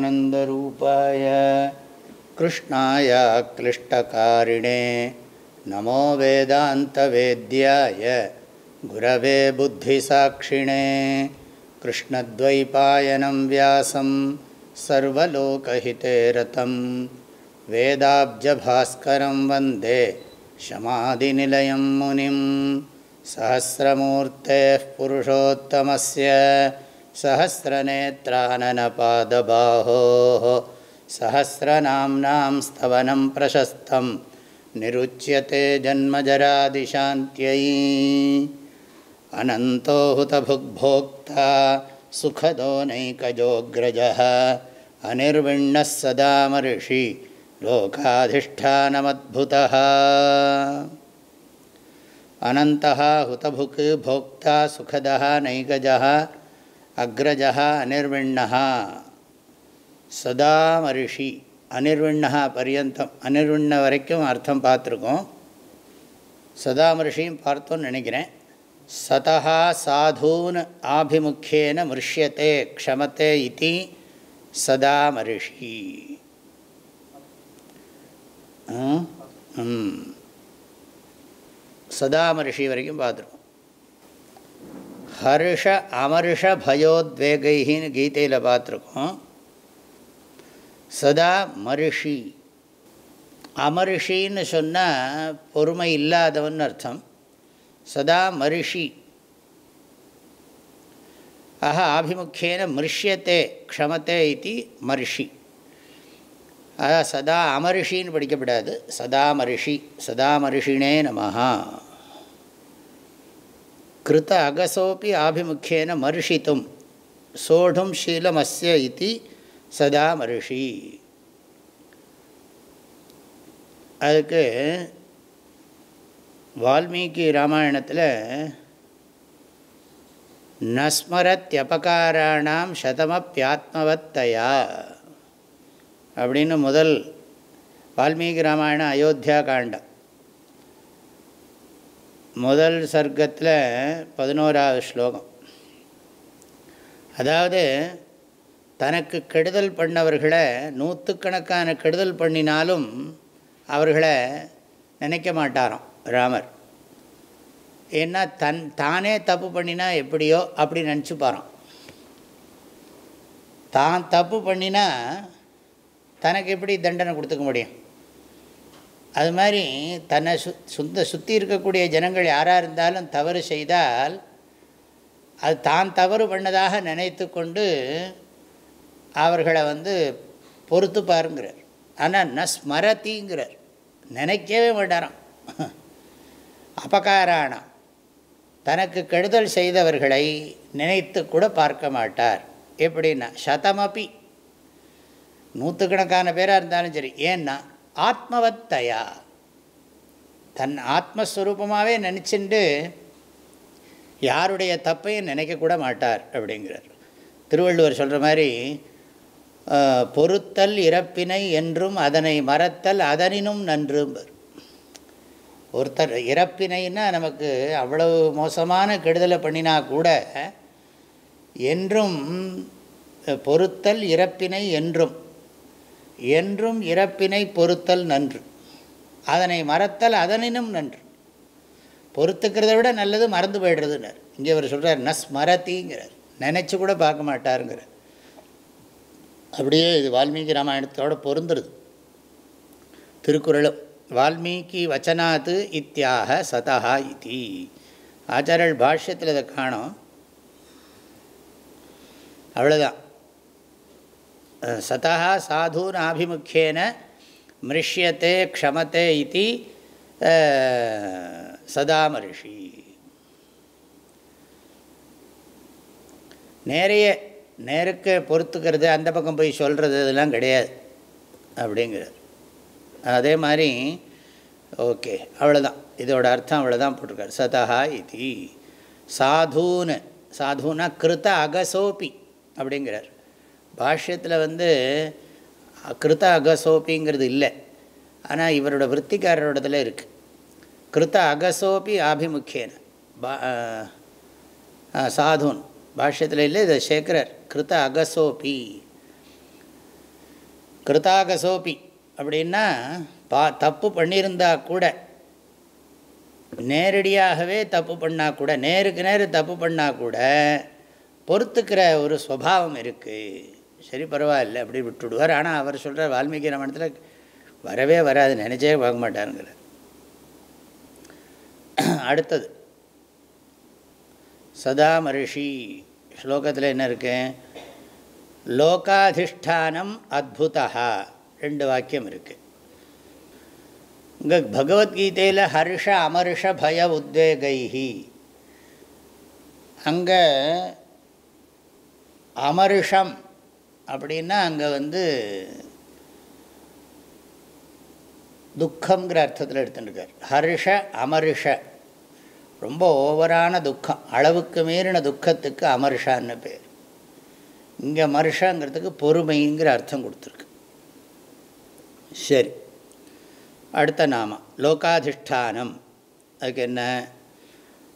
सच्चिदानन्दरूपाय कृष्णाय क्लिष्टकारिणे नमो वेदान्तवेद्याय गुरवे बुद्धिसाक्षिणे कृष्णद्वैपायनं व्यासं सर्वलोकहिते रतं वेदाब्जभास्करं वंदे शमादिनिलयं मुनिं सहस्रमूर्तेः पुरुषोत्तमस्य सहस्रनेत्राननपादबाहोः सहस्रनाम्नां स्तवनं प्रशस्तं निरुच्यते जन्मजरादिशान्त्यै अनन्तो हुतभुग्भोक्ता सुखदो नैकजोऽग्रजः अनिर्विण्णः सदा मर्षि लोकाधिष्ठानमद्भुतः अनन्तः हुतभुक् भोक्ता सुखदः नैकजः அக்ரஜா அனிர்விண்ணா சதா மரிஷி அனிர்விண்ணா பரியந்தம் அனிர்விண்ண வரைக்கும் அர்த்தம் பார்த்துருக்கோம் சதா மரிஷியும் பார்த்தோன்னு நினைக்கிறேன் சதா சாதூன் ஆபிமுக்கியேன மிருஷ்யத்தே க்ஷமத்தே இத்தி சதா சதாமரிஷி வரைக்கும் பார்த்துருக்கோம். ஹர்ஷ அமர்ஷ பயோத்வேகைன்னு கீதையில் பார்த்துருக்கோம். சதா மரிஷி அமரிஷின்னு சொன்னால் பொறுமை இல்லாதவன் அர்த்தம். சதா மரிஷி ஆஹா ஆபிமுக்கியன மிருஷ்யத்தை க்ஷமத்தை இது மரிஷி. அதான் சதா அமரிஷின்னு படிக்கப்படாது. சதா மருஷி சதா மருஷினே நமஹா. கிருத்த அகசோப்பி ஆபிமுக்கியன மருஷித்தும் சோடும் ஷீலமஸ்ய இது சதா மருஷி. அதுக்கு வால்மீகி ராமாயணத்தில் நஸ்மரத்யபகாராணாம் சதமப்பியாத்மவத்தையா அப்படின்னு முதல் வால்மீகி ராமாயணம் அயோத்தியா காண்டம். முதல் சர்க்கத்தில் பதினோராவது ஸ்லோகம். அதாவது தனக்கு கெடுதல் பண்ணவர்களை நூற்றுக்கணக்கான கெடுதல் பண்ணினாலும் அவர்களை நினைக்க மாட்டாராம் ராமர். ஏன்னா தன் தானே தப்பு பண்ணினா எப்படியோ அப்படி நினச்சிப்பாரான் தான் தப்பு பண்ணினா தனக்கு எப்படி தண்டனை கொடுத்துக்க முடியும்? அது மாதிரி தன்னை சு சுத்த சுற்றி இருக்கக்கூடிய ஜனங்கள் யாராக இருந்தாலும் தவறு செய்தால் அது தான் தவறு பண்ணதாக நினைத்து கொண்டு அவர்களை வந்து பொறுத்து பாருங்கிறார். ஆனால் ந ஸ்மரதிங்கிறார் நினைக்கவே மாட்டாராம். அபகாராணம் தனக்கு கெடுதல் செய்தவர்களை நினைத்து கூட பார்க்க மாட்டார். எப்படின்னா சதமப்பி நூற்றுக்கணக்கான பேராக இருந்தாலும் சரி. ஏன்னா ஆத்மவத்தையா? தன் ஆத்மஸ்வரூபமாகவே நினச்சிண்டு யாருடைய தப்பையும் நினைக்கக்கூட மாட்டார் அப்படிங்கிறார். திருவள்ளுவர் சொல்கிற மாதிரி பொறுத்தல் இறப்பினை என்றும் அதனை மறத்தல் அதனினும் நன்றும்பர். ஒருத்தர் இறப்பினைன்னா நமக்கு அவ்வளவு மோசமான கெடுதலை பண்ணினா கூட என்றும் பொறுத்தல் இறப்பினை என்றும் என்றும் இறப்பினை பொறுத்தல் நன்று. அதனை மறத்தல் அதனினும் நன்று. பொறுத்துக்கிறத விட நல்லது மறந்து போய்டுறதுன்னார். இங்கே அவர் சொல்கிறார் நஸ் மரத்திங்கிறார் நினச்சி கூட பார்க்க மாட்டாருங்கிறார். அப்படியே இது வால்மீகி ராமாயணத்தோடு பொருந்துருது திருக்குறளும் வால்மீகி வச்சனாத்து இத்தியாக சதா இதி. ஆச்சாரியல் பாஷ்யத்தில் இதை காணும். அவ்வளோதான் சதா சாதூன் ஆபிமுக்கியேன மிருஷ்யத்தை க்ஷமத்தை இது சதாமரிஷி. நேரைய நேருக்கு பொறுத்துக்கிறது அந்த பக்கம் போய் சொல்கிறது இதெல்லாம் கிடையாது அப்படிங்கிறார். அதே மாதிரி ஓகே அவ்வளோதான் இதோட அர்த்தம் அவ்வளோதான் போட்டிருக்கார். சதா இது சாதுன்னு சாதுனா கிருத்த அகசோபி அப்படிங்கிறார். பாஷ்யத்தில் வந்து கிருத்த அகசோப்பிங்கிறது இல்லை. ஆனால் இவரோட விற்த்திக்காரரோடத்தில் இருக்குது கிருத்த அகசோப்பி ஆபிமுக்கியன. பா சாதுன். பாஷ்யத்தில் இல்லை இது சேகரர். கிருத்த அகசோப்பி கிருத்தாகசோப்பி அப்படின்னா பா தப்பு பண்ணியிருந்தா கூட நேரடியாகவே தப்பு பண்ணால் கூட நேருக்கு நேரு தப்பு பண்ணால் கூட பொறுத்துக்கிற ஒரு ஸ்வபாவம் இருக்குது சரி பரவாயில்ல அப்படி விட்டுடுவார். ஆனால் அவர் சொல்கிற வால்மீகி ராமாயணத்தில் வரவே வராது நினச்சே பார்க்க மாட்டாருங்கிற அடுத்தது சதா மரிஷி ஸ்லோகத்தில் என்ன இருக்கேன் லோகாதிஷ்டானம் அத்புதா ரெண்டு வாக்கியம் இருக்குது இங்கே பகவத்கீதையில் ஹர்ஷ அமர்ஷ பய உத்வேகைஹி. அங்கே அமர்ஷம் அப்படின்னா அங்கே வந்து துக்கங்கிற அர்த்தத்தில் எடுத்துட்டுருக்கார். ஹர்ஷ அமர்ஷ. ரொம்ப ஓவரான துக்கம். அளவுக்கு மீறின துக்கத்துக்கு அமர்ஷான்னு பேர். இங்கே மருஷாங்கிறதுக்கு பொறுமைங்கிற அர்த்தம் கொடுத்துருக்கு. சரி. அடுத்த நாம. லோகாதிஷ்டானம். அதுக்கு என்ன?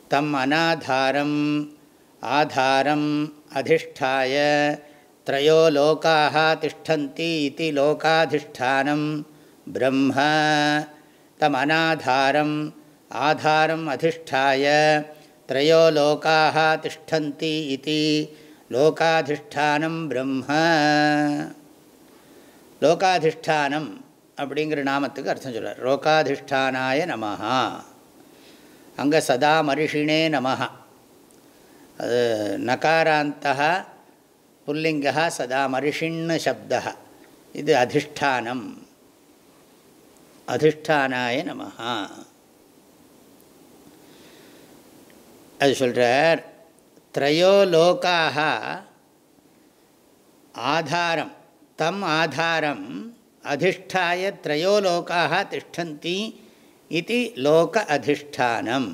தம் அனாதாரம் ஆதாரம் அதிஷ்டாய த்ரயோ லோக்காக திஷ்டந்தி இது லோகாதிஷ்டானம் பிரம்ம தம் அநாதாரம் ஆதாரம் அதிஷ்டாய த்ரயோ லோக்காக திஷ்டந்தி இது லோகாதிஷ்டானம் பிரம்ம லோகாதிஷ்டானம் அப்படிங்கிற நாமத்துக்கு அர்த்தம் சொல்கிறார் லோகாதிஷ்டானாய நமஹா. அங்கே சதா மரிஷினே நமஹா. அது நகாராந்தா புல்லிங்கா சதா மரிஷின்னு சப்தா இது அதிஷ்டானம். அதிஷ்டானாய நமஹா. அது சொல்கிறார் த்ரயோ லோக்காக ஆதாரம் தம் ஆதாரம் அதிஷ்டாய த்ரயோ லோக்காக திஷ்டந்தி இது லோக அதிஷ்டானம்.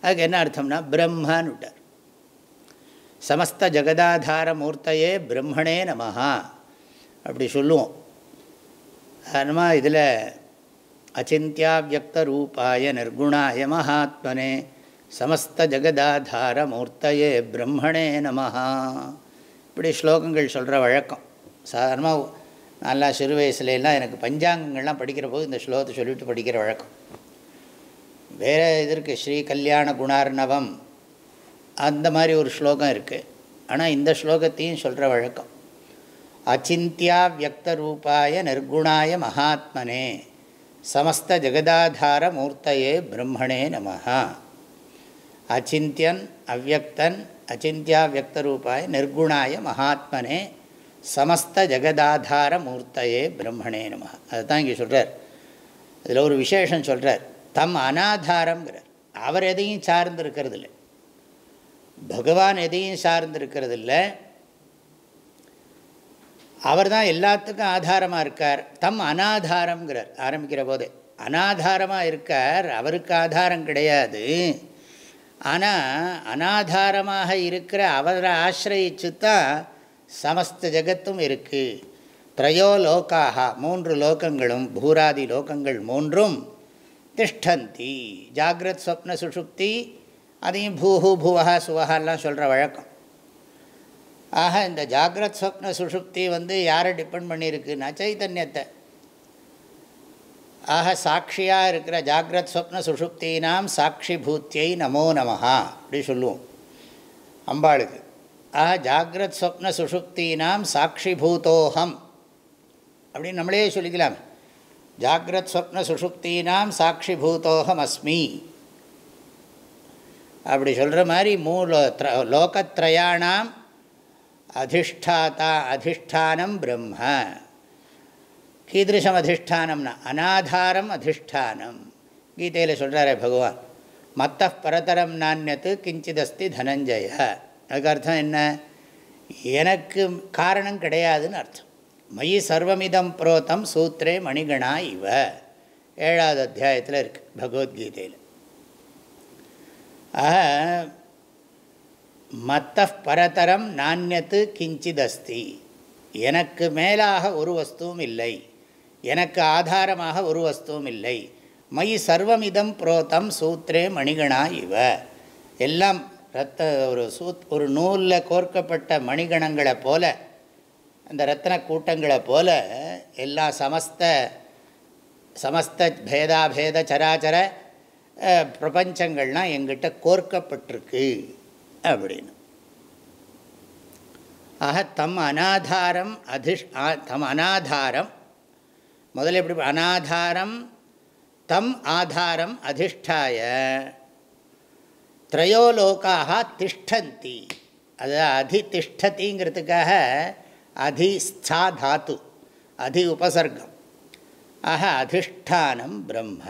அதுக்கு என்ன அர்த்தம்னா பிரம்மான்னு விட்டார் சமஸ்த ஜெகதாதார மூர்த்தையே பிரம்மணே நமஹா. அப்படி சொல்லுவோம். அதுமா இதில் அச்சிந்தியாவியக்த ரூபாய நிர்குணாய மகாத்மனே சமஸ்த ஜெகதாதார மூர்த்தையே பிரம்மணே நமஹா. இப்படி ஸ்லோகங்கள் சொல்கிற வழக்கம். சாதாரணமாக நல்லா சிறு வயசுலாம் எனக்கு பஞ்சாங்கங்கள்லாம் படிக்கிற போது இந்த ஸ்லோகத்தை சொல்லிவிட்டு படிக்கிற வழக்கம். வேறு இதற்கு ஸ்ரீ கல்யாண குணார்ணவம். அந்த மாதிரி ஒரு ஸ்லோகம் இருக்குது ஆனால் இந்த ஸ்லோகத்தையும் சொல்கிற வழக்கம். அச்சிந்தியா வியக்த ரூபாய நிர்குணாய மகாத்மனே சமஸ்த ஜெகதாதார மூர்த்தையே பிரம்மணே நம அச்சிந்தியன் அவ்வக்தன் அச்சிந்தியா வியக்தரூபாய நிர்குணாய மகாத்மனே சமஸ்த ஜெகதாதார மூர்த்தையே பிரம்மணே நம அதுதான் இங்கே சொல்கிறார் இதில் ஒரு விசேஷம் சொல்கிறார் தம் அனாதாரங்கிறார் அவர் எதையும் சார்ந்து இருக்கிறது இல்லை பகவான் எதையும் சார்ந்திருக்கிறது இல்லை அவர் தான் எல்லாத்துக்கும் ஆதாரமாக இருக்கார். தம் அனாதாரங்கிறார் ஆரம்பிக்கிற போதே. அனாதாரமாக இருக்கார் அவருக்கு ஆதாரம் கிடையாது. ஆனால் அனாதாரமாக இருக்கிற அவரை ஆசிரயிச்சு தான் சமஸ்த ஜகத்தும் இருக்குது த்ரயோ லோக்காக மூன்று லோகங்களும் பூராதி லோகங்கள் மூன்றும் திஷ்டந்தி. ஜாகிரத் ஸ்வப்ன சுஷுப்தி அதையும் பூஹு பூவகா சுவகாலாம் சொல்கிற வழக்கம். ஆக இந்த ஜாகிரத் சொப்ன சுஷுப்தி வந்து யாரை டிபெண்ட் பண்ணியிருக்குன்னா சைத்தன்யத்தை ஆக சாட்சியாக இருக்கிற ஜாகிரத் சொப்ன சுஷுப்தினாம் சாட்சி பூத்தியை நமோ நமஹா அப்படி சொல்லுவோம். அம்பாளுக்கு. ஆக ஜாகிரத் சொப்ன சுஷுப்தினாம் சாட்சி பூத்தோகம் அப்படின்னு நம்மளே சொல்லிக்கலாம். ஜாகிரத் சொப்ன சுஷுப்தினாம் சாட்சி பூத்தோகம் அஸ்மி. அப்படி சொல்கிற மாதிரி மூலோ லோகத்ரயாணாம் அதிஷ்டாதா அதிஷ்டானம் பிரம்ம. கீதிருஷம் அதிஷ்டானம்னா அநாதாரம் அதிஷ்டானம். கீதையில் சொல்கிறாரே பகவான். மத்த பரதரம் நானியத்து கிஞ்சிதஸ்தி தனஞ்சய. அதுக்கு அர்த்தம் என்ன? எனக்கு காரணம் கிடையாதுன்னு அர்த்தம். மயி சர்வமிதம் புரோத்தம் சூத்ரே மணிகணா இவ. ஏழாவது அத்தியாயத்தில் இருக்குது பகவத்கீதையில். ஆக மத்த பரதரம் நானியத்து கிஞ்சிதஸ்தி. எனக்கு மேலாக ஒரு வஸ்துவும் இல்லை. எனக்கு ஆதாரமாக ஒரு வஸ்துவும் இல்லை. மயி சர்வமிதம் புரோத்தம் சூத்ரே மணிகணா இவ. எல்லாம் ரத்த ஒரு சூத் ஒரு நூலில் கோர்க்கப்பட்ட மணிகணங்களை போல அந்த ரத்தன கூட்டங்களை போல எல்லா சமஸ்த சமஸ்த பேதாபேத சராச்சர பிரபஞ்சங்கள்லாம் எங்கிட்ட கோர்க்கப்பட்டிருக்கு அப்படின்னு. ஆக தம் அனாதாரம் அதிஷ் தம் அனாதாரம் முதல்ல எப்படி அனாதாரம் தம் ஆதாரம் அதிஷ்டாய திரையோலோக்காக திஷ்டந்தி. அது அதிதிஷ்டதிங்கிறதுக்காக அதிஸ்தா தாத்து அதி உபசர்க்கம் ஆக அதிஷ்டானம் பிரம்ம.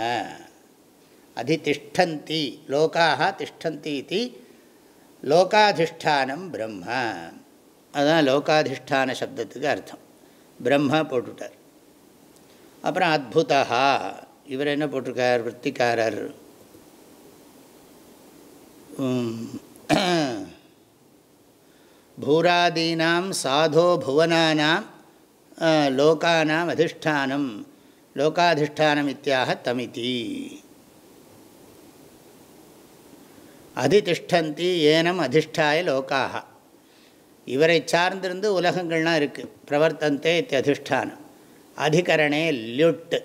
அதிதிஷ்டந்தி லோக்காக திஷ்டந்தி இது லோகாதிஷ்டானம் பிரம்ம. அதுதான் லோகாதிஷ்டான சப்தத்துக்கு அர்த்தம். பிரம்ம போட்டுட்டார். அப்புறம் அத்புதா இவர் என்ன போட்டிருக்கார்? விற்பிக்காரர் பூராதீனாம் சாதோ புவனானாம் லோகானாம் அதிஷ்டானம். லோகாதிஷ்டானம் இத்தியாக தமிதி. அதிதிஷ்டந்தி ஏனம் அதிஷ்டாய லோக்காக இவரை சார்ந்திருந்து உலகங்கள்லாம் இருக்குது பிரவர்த்தந்தே இத்தியதிஷ்டானம். அதிகரணே லியுட்டு.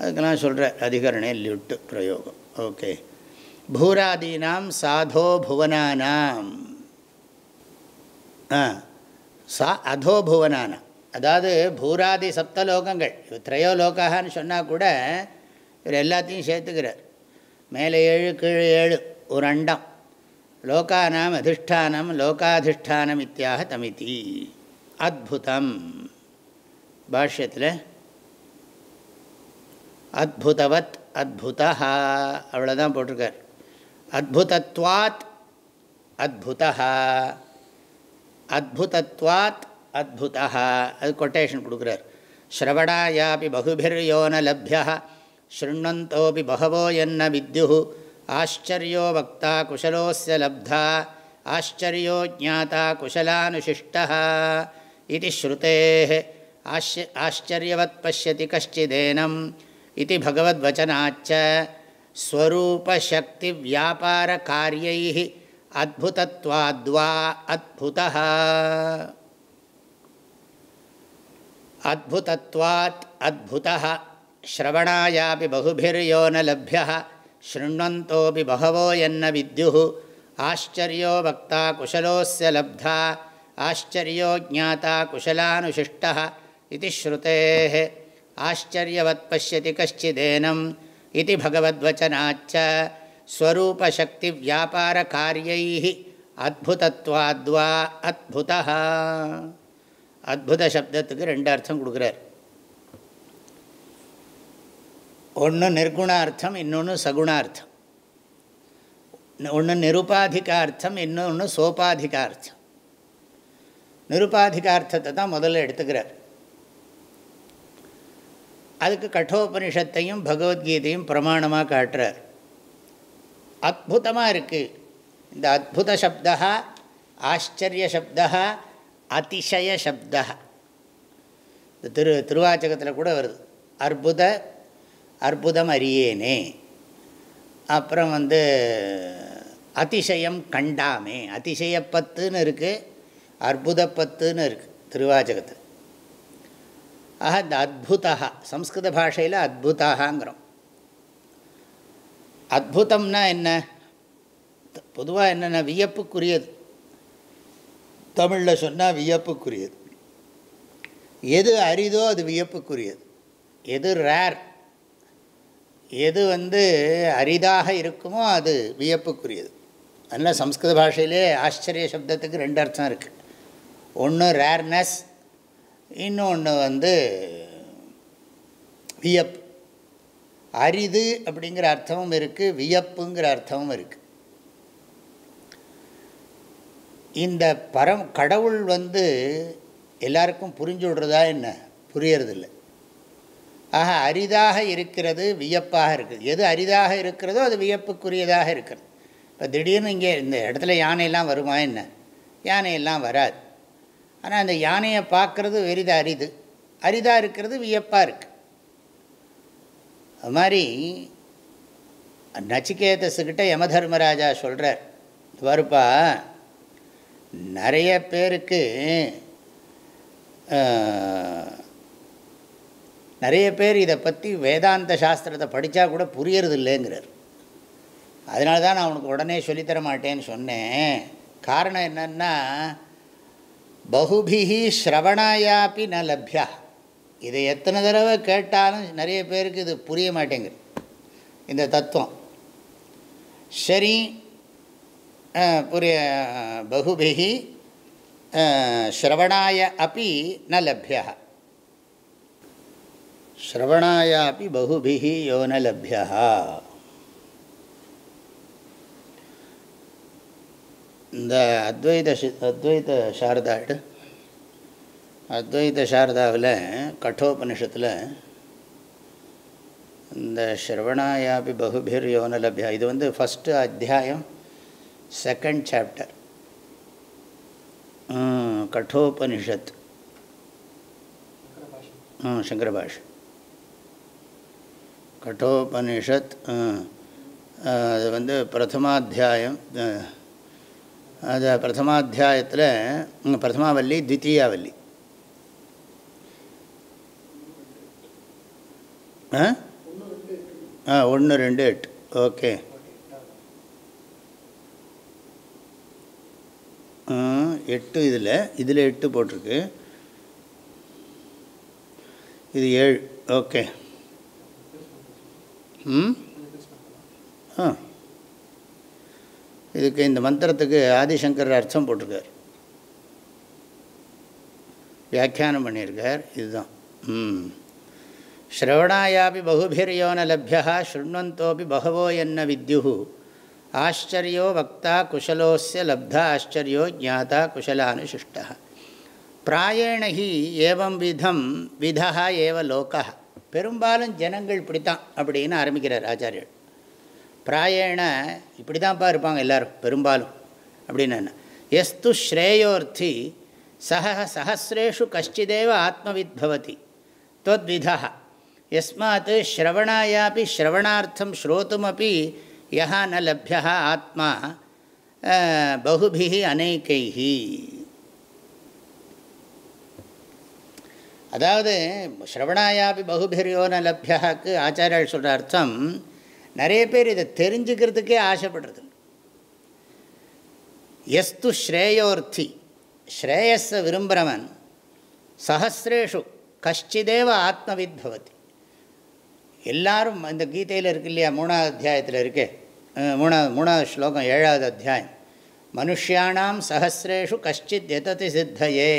அதுக்கெல்லாம் சொல்கிற அதிகரணே லியுட்டு பிரயோகம். ஓகே. பூராதீனாம் சாதோ புவனானாம். சா அதோ புவனானாம். அதாவது பூராதி சப்தலோகங்கள் திரையோ லோகான்னு சொன்னால் கூட இவர் எல்லாத்தையும் சேர்த்துக்கிறார். மேலே ஏழு கீழே ஏழு ஒரு அண்டம் லோகானாம் அதிஷ்டானம் லோகாதிஷ்டானம் இத்தியாக தமிதி அத்புதம் பாஷ்யத்தில் அத்புதவத் அத்புதா அவ்வளோதான் போட்டிருக்கார் அத்புதத்வாத் அத்புதா அத்புதத்வாத் அத்புதா அது கொட்டேஷன் கொடுக்குறார் ஸ்ரவணாயாபி பகுபிர்யோன லப்ய शृण्वन्तोऽपि बहवो यन्न विद्युः। आश्चर्यो वक्ता कुशलोऽस्य लब्धा, आश्चर्यो ज्ञाता कुशलानुशिष्टः इति श्रुतेः। आश्च आश्चर्यवत् पश्यति कश्चिदेनम् इति भगवद्वचनाच्च। स्वरूपशक्तिव्यापारकार्यैः अद्भुतत्वाद्वा अद्भुतः। अद्भुतत्वात् अद्भुतः। श्रवणायापि बहुभिर्यो न लभ्यः शृण्वन्तोऽपि बहवो यन्न विद्युः आश्चर्यो वक्ता कुशलोऽस्य लब्धा आश्चर्यो ज्ञाता कुशलानुशिष्टः इति श्रुतेः आश्चर्यवत् पश्यति कश्चिदेनम् इति भगवद्वचनाच्च स्वरूपशक्तिव्यापारकार्यैः अद्भुतत्वाद्वा अद्भुतः அத்புத சப்தத்துக்கு ரெண்டு அர்த்தம் கொடுக்குறார் ஒன்று நிர்குணார்த்தம் இன்னொன்று சகுணார்த்தம். ஒன்று நிருபாதிகார்த்தம் இன்னொன்று சோபாதிகார்த்தம். நிருபாதிகார்த்தத்தை தான் முதல்ல எடுத்துக்கிறார். அதுக்கு கட்டோபனிஷத்தையும் பகவத்கீதையும் பிரமாணமாக காட்டுறார். அத்புதமாக இருக்குது இந்த அத்புத சப்தா ஆச்சரிய சப்தா அதிசய சப்தா திரு திருவாச்சகத்தில் கூட வருது. அற்புத அற்புதம் அறியேனே அப்புறம் வந்து அதிசயம் கண்டாமே. அதிசயப்பத்துன்னு இருக்குது அற்புதப்பத்துன்னு இருக்குது திருவாஜகத்தில். ஆக இந்த அத்புதா சம்ஸ்கிருத பாஷையில் அத்புதாங்கிறோம் அத்புதம்னா என்ன? பொதுவாக என்னென்ன வியப்புக்குரியது. தமிழில் சொன்னால் வியப்புக்குரியது. எது அரிதோ அது வியப்புக்குரியது. எது ரேர் எது வந்து அரிதாக இருக்குமோ அது வியப்புக்குரியது. அதனால் சம்ஸ்கிருத பாஷையிலே ஆச்சரிய சப்தத்துக்கு ரெண்டு அர்த்தம் இருக்குது ஒன்று ரேர்னஸ் இன்னொன்று வந்து வியப்பு. அரிது அப்படிங்கிற அர்த்தமும் இருக்குது வியப்புங்கிற அர்த்தமும் இருக்குது இந்த பரம் கடவுள் வந்து எல்லாருக்கும் புரிஞ்சு விடுறதா என்ன? புரியறதில்லை. ஆக அரிதாக இருக்கிறது வியப்பாக இருக்குது. எது அரிதாக இருக்கிறதோ அது வியப்புக்குரியதாக இருக்கிறது. இப்போ திடீர்னு இங்கே இந்த இடத்துல யானையெல்லாம் வருமா என்ன? யானையெல்லாம் வராது. ஆனால் அந்த யானையை பார்க்குறது வெறித அரிது. அரிதாக இருக்கிறது வியப்பாக இருக்குது அது மாதிரி நச்சிகேதஸுக்கிட்ட யமதர்மராஜா சொல்கிறார் வருப்பா நிறைய பேருக்கு நிறைய பேர் இதை பற்றி வேதாந்த சாஸ்திரத்தை படித்தா கூட புரியறது இல்லைங்கிறார் அதனால தான் நான் உனக்கு உடனே சொல்லித்தர மாட்டேன்னு சொன்னேன். காரணம் என்னென்னா பகுபிஹி ஸ்ரவணாயாப்பி ந லப்யா. இதை எத்தனை தடவை கேட்டாலும் நிறைய பேருக்கு இது புரிய மாட்டேங்குது. இந்த தத்துவம். சரி புரிய பகுபிஹி ஸ்ரவணாய அப்பி ந லப்யா. ஸ்ரவணாய பகுபிஹி யோனலபியா இந்த அத்வைத அத்வைத சாரதாடு அத்வைத சாரதாவில் கட்டோபனிஷத்தில் இந்த ஸ்ரவணாயாபி பகுபிர் யோனலபியா இது வந்து ஃபஸ்ட்டு அத்தியாயம் செகண்ட் சாப்டர் கட்டோபனிஷத். சங்கரபாஷ் கட்டோபனிஷத் அது வந்து பிரதமாத்தியாயம் அது பிரதமாத்தியாயத்தில் பிரதமாவல்லி த்வித்தீயாவல்லி ஆ? ஒன்று ரெண்டு எட்டு. ஓகே. எட்டு இதில் இதில் எட்டு போட்டிருக்கு. இது ஏழு. ஓகே. ஆ இதுக்கு இந்த மந்திரத்துக்கு ஆதிசங்கர் அர்த்தம் போட்டிருக்கார். வியாக்கியானம் பண்ணியிருக்கார். இதுதான். ம் ஸ்ரவணாயாபி பகுபிர்யோன லப்யா ஸ்ருண்வந்தோபி பகவோ என்ன வித்யு ஆச்சரியோ வக்தா குஷலோஸ்ய லப்தா ஆச்சரியோ ஜாதா குஷலானுசிஷ்ட பிராயண ஹி ஏவம் விதம் விதா ஏவ லோகா பெரும்பாலும் ஜனங்கள் இப்படி அப்படின்னு ஆரம்பிக்கிறார் ஆச்சாரியர். பிராயண இப்படி தான்ப்பா இருப்பாங்க எல்லோரும் பெரும்பாலும் அப்படின்னு எஸ்து ஸ்ரேயோர்த்தி சக சகசிரேஷு கஷ்டிதேவ ஆத்மவித்பவதி தொத்விதா எஸ்மாத் ஸ்ரவணாயாபி ஸ்ரவணார்த்தம் ஸ்ரோத்துமப்பி யா ந லப்யா ஆத்மா பகுபிஹி அநேகைஹி. அதாவது ஸ்ரவணாயாபி பகுபிரியோன லப்யாக்கு ஆச்சாரியால் சொல்கிற அர்த்தம் நிறைய பேர் இதை தெரிஞ்சுக்கிறதுக்கே ஆசைப்படுறது. எஸ்து ஸ்ரேயோர்த்தி ஸ்ரேயஸை விரும்புகிறவன் சஹசிரேஷு கஷ்டிதேவ ஆத்மவித் பவதி. எல்லாரும் இந்த கீதையில் இருக்கு இல்லையா மூணாவது அத்தியாயத்தில் இருக்கே மூணாவது மூணாவது ஸ்லோகம் ஏழாவது அத்தியாயம். மனுஷியானாம் சஹசிரேஷு கஷ்டித் எததி சித்தையே.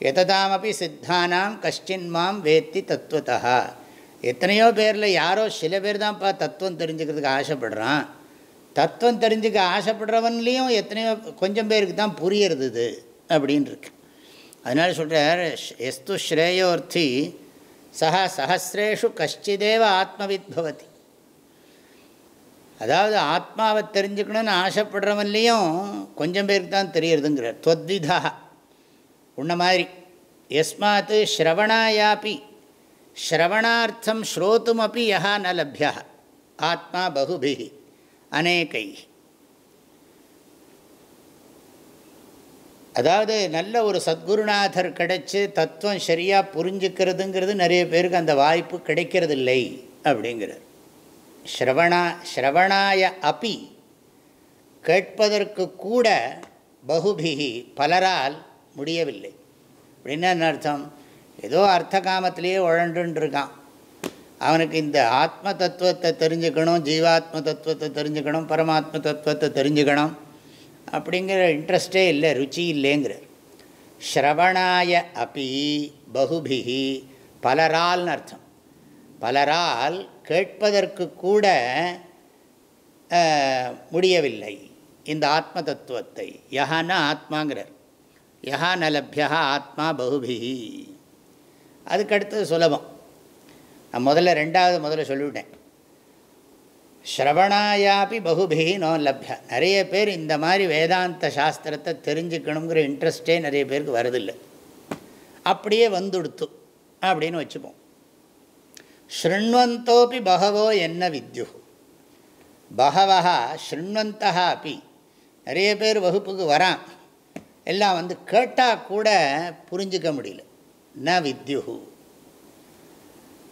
எததாமப்பி சித்தானாம் கஷ்டின் மாம் வேத்தி தத்துவத்தா. எத்தனையோ பேரில் யாரோ சில பேர் தான்ப்பா தத்துவம் தெரிஞ்சுக்கிறதுக்கு ஆசைப்படுறான். தத்துவம் தெரிஞ்சுக்க ஆசைப்படுறவன்லேயும் எத்தனையோ கொஞ்சம் பேருக்கு தான் புரியறது இது அப்படின்னு இருக்கு அதனால் சொல்கிறார் எஸ்து ஸ்ரேயோர்த்தி சஹா சஹசிரேஷு கஷ்டிதேவ ஆத்மவித் பவதி. அதாவது ஆத்மாவை தெரிஞ்சுக்கணும்னு ஆசைப்படுறவன்லேயும் கொஞ்சம் பேருக்கு தான் தெரியறதுங்கிறார். தொத்விதா உன்ன மாதிரி எஸ்மாத் ஸ்ரவணாயாப்பி ஸ்ரவணார்த்தம் ஸ்ரோத்துமப்பி யா ந லப்யா ஆத்மா பகுபி அநேகை அதாவது நல்ல ஒரு சத்குருநாதர் கிடைச்சி தத்துவம் சரியாக புரிஞ்சுக்கிறதுங்கிறது நிறைய பேருக்கு அந்த வாய்ப்பு கிடைக்கிறதில்லை அப்படிங்கிறார். ஸ்ரவணா ஸ்ரவணாய அப்பி கேட்பதற்கு கூட பகுபிகி பலரால் முடியவில்லை. அப்படின்னா என்ன அர்த்தம்? ஏதோ அர்த்த காமத்திலேயே உழண்டுன்னு அவனுக்கு இந்த ஆத்ம தத்துவத்தை தெரிஞ்சுக்கணும் ஜீவாத்ம தத்துவத்தை தெரிஞ்சுக்கணும் பரமாத்ம தத்துவத்தை தெரிஞ்சுக்கணும் அப்படிங்கிற இன்ட்ரெஸ்டே இல்லை ருச்சி இல்லைங்கிறார். ஸ்ரவணாய அப்பி பகுபிகி பலரால்னு அர்த்தம். பலரால் கேட்பதற்கு கூட முடியவில்லை இந்த ஆத்ம தத்துவத்தை யஹான்னா ஆத்மாங்கிறார். யஹா நலபியா ஆத்மா பகுபிஹி. அதுக்கடுத்தது சுலபம். நான் முதல்ல ரெண்டாவது முதல்ல சொல்லிவிட்டேன். ஸ்ரவணாயாபி பகுபிஹி நோ லப்யா. நிறைய பேர் இந்த மாதிரி வேதாந்த சாஸ்திரத்தை தெரிஞ்சுக்கணுங்கிற இன்ட்ரெஸ்டே நிறைய பேருக்கு வருதில்லை அப்படியே வந்துடுத்து அப்படின்னு வச்சுப்போம். ஸ்ருண்வந்தோப்பி பகவோ என்ன வித்யு பகவா ஸ்ருண்வந்தா அப்படி நிறைய பேர் வகுப்புக்கு வரான். எல்லாம் வந்து கேட்டால் கூட புரிஞ்சிக்க முடியல. ந வித்யு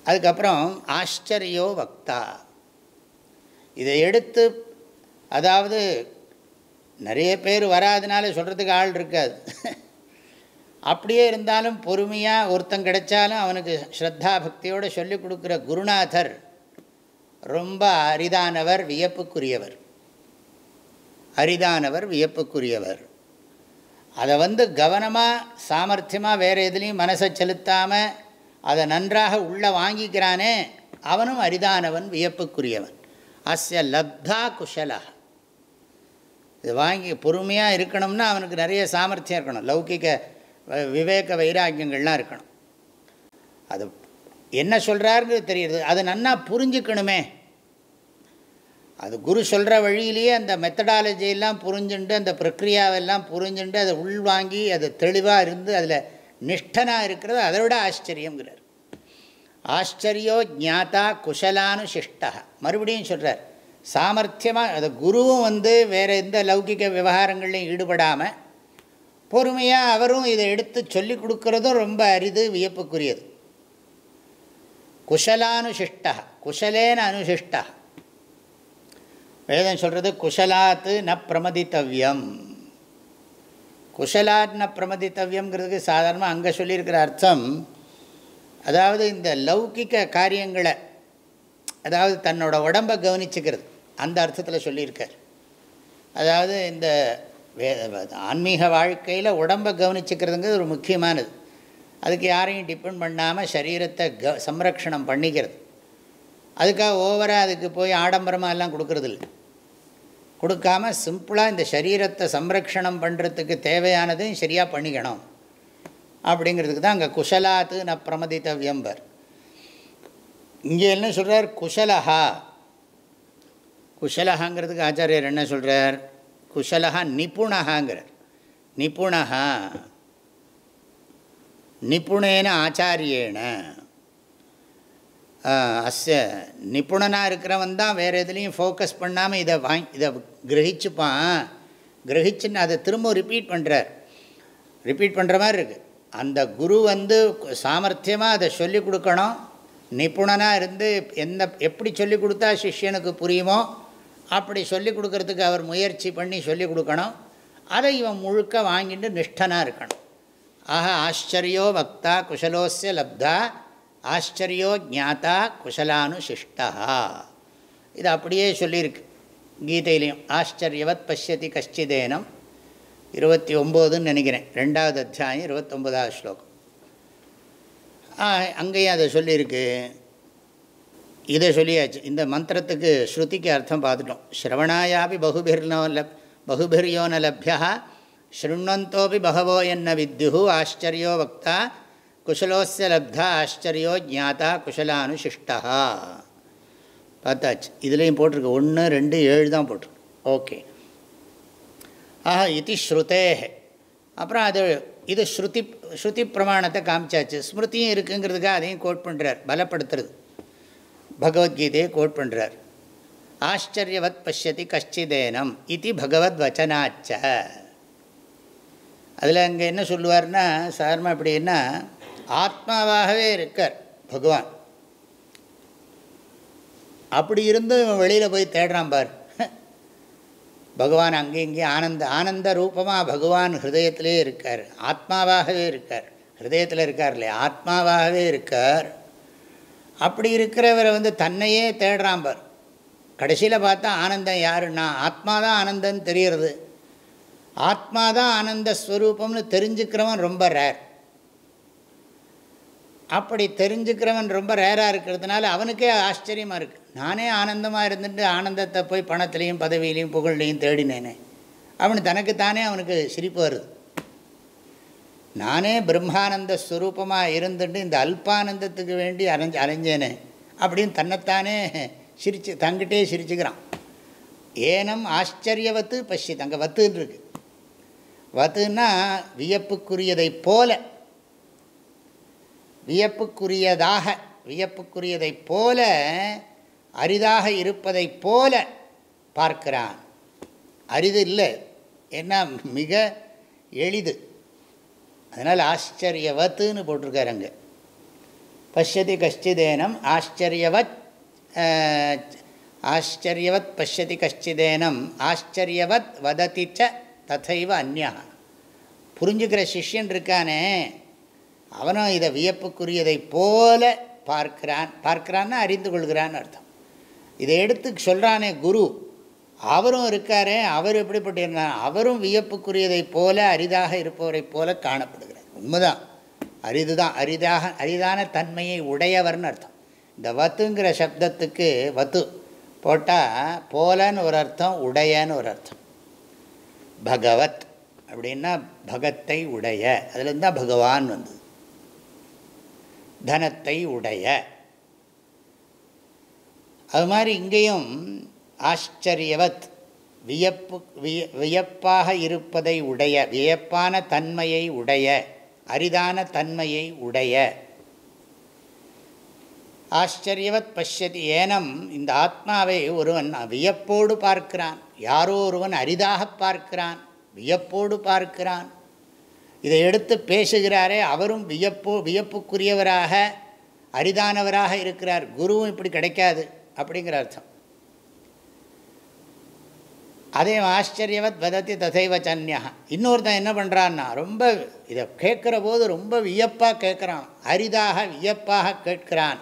அதுக்கப்புறம் ஆச்சரியோ வக்தா. இதை எடுத்து அதாவது நிறைய பேர் வராதனால சொல்கிறதுக்கு ஆள் இருக்காது. அப்படியே இருந்தாலும் பொறுமையாக ஒருத்தன் கிடைச்சாலும் அவனுக்கு ஸ்ரத்தா பக்தியோடு சொல்லிக் கொடுக்குற குருநாதர் ரொம்ப அரிதானவர் வியப்புக்குரியவர். அரிதானவர் வியப்புக்குரியவர். அதை வந்து கவனமாக சாமர்த்தியமாக வேறு எதுலேயும் மனசை செலுத்தாமல் அதை நன்றாக உள்ளே வாங்கிக்கிறானே அவனும் அரிதானவன் வியப்புக்குரியவன். அஸ்ய லப்தா குஷலா. இது வாங்கி பொறுமையாக இருக்கணும்னா அவனுக்கு நிறைய சாமர்த்தியம் இருக்கணும். லௌகிக விவேக வைராக்கியங்கள்லாம் இருக்கணும். அது என்ன சொல்கிறாருங்கிறது தெரியுது. அதை நன்னா புரிஞ்சுக்கணுமே. அது குரு சொல்கிற வழியிலேயே அந்த மெத்தடாலஜியெல்லாம் புரிஞ்சுண்டு அந்த பிரக்ரியாவெல்லாம் புரிஞ்சுண்டு அதை உள்வாங்கி அதை தெளிவாக இருந்து அதில் நிஷ்டனாக இருக்கிறது அதை விட ஆச்சரியங்கிறார் ஆச்சரியோ ஜாத்தா குஷலானு சிஷ்டா மறுபடியும் சொல்கிறார் சாமர்த்தியமாக அது குருவும் வந்து வேறு எந்த லௌகிக விவகாரங்கள்லையும் ஈடுபடாமல் பொறுமையாக அவரும் இதை எடுத்து சொல்லி கொடுக்குறதும் ரொம்ப அரிது வியப்புக்குரியது. குஷலானுசிஷ்டா குஷலேன அனுசிஷ்டா. வேதம் சொல்கிறது குஷலாத்து ந பிரமதித்தவ்யம். குஷலாத் ந பிரமதித்தவ்யம்ங்கிறதுக்கு சாதாரணமாக அங்கே சொல்லியிருக்கிற அர்த்தம் அதாவது இந்த லௌகிக்க காரியங்களை அதாவது தன்னோட உடம்பை கவனிச்சுக்கிறது. அந்த அர்த்தத்தில் சொல்லியிருக்கார். அதாவது இந்த வே ஆன்மீக வாழ்க்கையில் உடம்பை கவனிச்சுக்கிறதுங்கிறது ஒரு முக்கியமானது. அதுக்கு யாரையும் டிபெண்ட் பண்ணாமல் சரீரத்தை க சம்ரக்ஷணம் பண்ணிக்கிறது. அதுக்காக ஓவராக அதுக்கு போய் ஆடம்பரமாக எல்லாம் கொடுக்கறது இல்லை கொடுக்காம சிம்பிளாக இந்த சரீரத்தை சம்ரக்ஷணம் பண்ணுறதுக்கு தேவையானதையும் சரியாக பண்ணிக்கணும். அப்படிங்கிறதுக்கு தான் அங்கே குஷலாத்து ந பிரமதித்தவியம்பர். இங்கே என்ன சொல்கிறார் குஷலஹா. குஷலஹாங்கிறதுக்கு ஆச்சாரியர் என்ன சொல்கிறார் குஷலஹா நிபுணஹாங்கிறார். நிபுணஹா. நிபுணேன ஆச்சாரியேன. அஸ்ய நிபுணனாக இருக்கிறவன் தான் வேறு எதுலேயும் ஃபோக்கஸ் பண்ணாமல் இதை வாங்கி இதை கிரகிச்சுப்பான். கிரகிச்சுன்னு அதை திரும்ப ரிப்பீட் பண்ணுறார் ரிப்பீட் பண்ணுற மாதிரி இருக்குது அந்த குரு வந்து சாமர்த்தியமாக அதை சொல்லிக் கொடுக்கணும். நிபுணனாக இருந்து எந்த எப்படி சொல்லிக் கொடுத்தா சிஷ்யனுக்கு புரியுமோ அப்படி சொல்லிக் கொடுக்கறதுக்கு அவர் முயற்சி பண்ணி சொல்லிக் கொடுக்கணும். அதை இவன் முழுக்க வாங்கிட்டு நிஷ்டனாக இருக்கணும். ஆஹா ஆச்சரியோ பக்தா குஷலோசிய லப்தா ஆச்சரியோ ஜாத்தா குஷலானுசிஷ்டா இது அப்படியே சொல்லியிருக்கு கீதையிலையும். ஆச்சரியவத் பசியதி கஷ்டிதேனம் இருபத்தி ஒம்போதுன்னு நினைக்கிறேன். ரெண்டாவது அத்தியாயம் இருபத்தொம்போதாவது ஸ்லோகம். அங்கேயும் அதை சொல்லியிருக்கு. இதை சொல்லியாச்சு. இந்த மந்திரத்துக்கு ஸ்ருதிக்கு அர்த்தம் பார்த்துட்டோம். ஸ்ரவணாயாபி பகுபிர்னோ லப் பகுபிர்யோ லப்யா ஸ்ருண்வந்தோபி பகவோ என்ன வித்யு ஆச்சரியோ வக்தா குஷலோஸ்ய லப்தா ஆச்சரியோ ஜாத்தா குஷலானுசிஷ்டா பார்த்தாச்சு. இதுலேயும் போட்டிருக்கு. ஒன்று ரெண்டு ஏழு தான் போட்டிருக்கு. ஓகே. ஆஹா இது ஸ்ருதே அப்புறம் அது இது ஸ்ருதி ஸ்ருதி பிரமாணத்தை காமிச்சாச்சு. ஸ்மிருதியும் இருக்குங்கிறதுக்காக அதையும் கோட் பண்ணுறார் பலப்படுத்துறது. பகவத்கீதையை கோட் பண்ணுறார் ஆச்சரியவத் பசியதி கஷ்டிதேனம் இது பகவத் வச்சனாச்ச. அதில் அங்கே என்ன சொல்லுவார்னா சாதாரணமாக எப்படின்னா ஆத்மாவாகவே இருக்கார் பகவான். அப்படி இருந்தும் இவன் வெளியில் போய் தேடுறான் பார். பகவான் அங்கே இங்கே ஆனந்த ஆனந்த ரூபமாக பகவான் ஹிருதயத்திலே இருக்கார். ஆத்மாவாகவே இருக்கார். ஹிருதயத்தில் இருக்கார் இல்லையா? ஆத்மாவாகவே இருக்கார். அப்படி இருக்கிறவரை வந்து தன்னையே தேடுறான் பார். கடைசியில் பார்த்தா ஆனந்தம் யாருன்னா? ஆத்மா தான் ஆனந்தம்னு தெரிகிறது ஆத்மா தான் ஆனந்த ஸ்வரூபம்னு தெரிஞ்சுக்கிறவன் ரொம்ப ரேர் அப்படி தெரிஞ்சுக்கிறவன் ரொம்ப ரேராக இருக்கிறதுனால அவனுக்கே ஆச்சரியமாக இருக்குது நானே ஆனந்தமாக இருந்துட்டு ஆனந்தத்தை போய் பணத்துலேயும் பதவியிலையும் புகழ்லையும் தேடினேனே. அவனு தனக்குத்தானே அவனுக்கு சிரிப்பு வருது. நானே பிரம்மானந்த ஸ்வரூபமாக இருந்துட்டு இந்த அல்பானந்தத்துக்கு வேண்டி அலைஞ்சு அலைஞ்சேனே அப்படின்னு தன்னைத்தானே சிரிச்சு தங்கிட்டே சிரிச்சுக்கிறான். ஏனம் ஆச்சரியவத்து பசி தங்க வத்துன்னு இருக்கு. வத்துன்னா வியப்புக்குரியதை போல வியப்புக்குரியதாக வியப்புக்குரியதைப் போல அரிதாக இருப்பதைப் போல பார்க்கிறான். அரிது இல்லை. ஏன்னா மிக எளிது. அதனால் ஆச்சரியவத்துன்னு போட்டிருக்காருங்க பஷ்யதி கஷ்டிதேனம் ஆச்சரியவத் ஆச்சரியவத் பஷ்யதி கஷ்டிதேனம் ஆச்சரியவத் வததி ச ததைவ அந்யா புரிஞ்சுக்கிற சிஷ்யன் இருக்கானே. அவனும் இதை வியப்புக்குரியதை போல பார்க்கிறான். பார்க்கிறான்னா அறிந்து கொள்கிறான்னு அர்த்தம். இதை எடுத்து சொல்கிறானே குரு. அவரும் இருக்காரே அவர் எப்படிப்பட்டிருந்தார் அவரும் வியப்புக்குரியதை போல அரிதாக இருப்பவரை போல காணப்படுகிறார். உண்மைதான். அரிது தான் அரிதாக அரிதான தன்மையை உடையவர்னு அர்த்தம். இந்த வத்துங்கிற சப்தத்துக்கு வத்து போட்டால் போலன்னு ஒரு அர்த்தம் உடையன்னு ஒரு அர்த்தம். பகவத் அப்படின்னா பகத்தை உடைய. அதுலேருந்து தான் பகவான் வந்தது தனத்தை உடைய. அது மாதிரி இங்கேயும் ஆச்சரியவத். வியப்பு விய வியப்பாக இருப்பதை உடைய வியப்பான தன்மையை உடைய அரிதான தன்மையை உடைய. ஆச்சரியவத் பஷ்யதி ஏனம் இந்த ஆத்மாவை ஒருவன் வியப்போடு பார்க்கிறான். யாரோ ஒருவன் அரிதாக பார்க்கிறான் வியப்போடு பார்க்கிறான். இதை எடுத்து பேசுகிறாரே அவரும் வியப்பு வியப்புக்குரியவராக அரிதானவராக இருக்கிறார். குருவும் இப்படி கிடைக்காது அப்படிங்கிற அர்த்தம். அதே ஆச்சரியவத் வதத்தி ததைவ சன்யா. இன்னொருத்தன் என்ன பண்ணுறான்னா ரொம்ப இதை கேட்குற போது ரொம்ப வியப்பாக கேட்குறான். அரிதாக வியப்பாக கேட்கிறான்.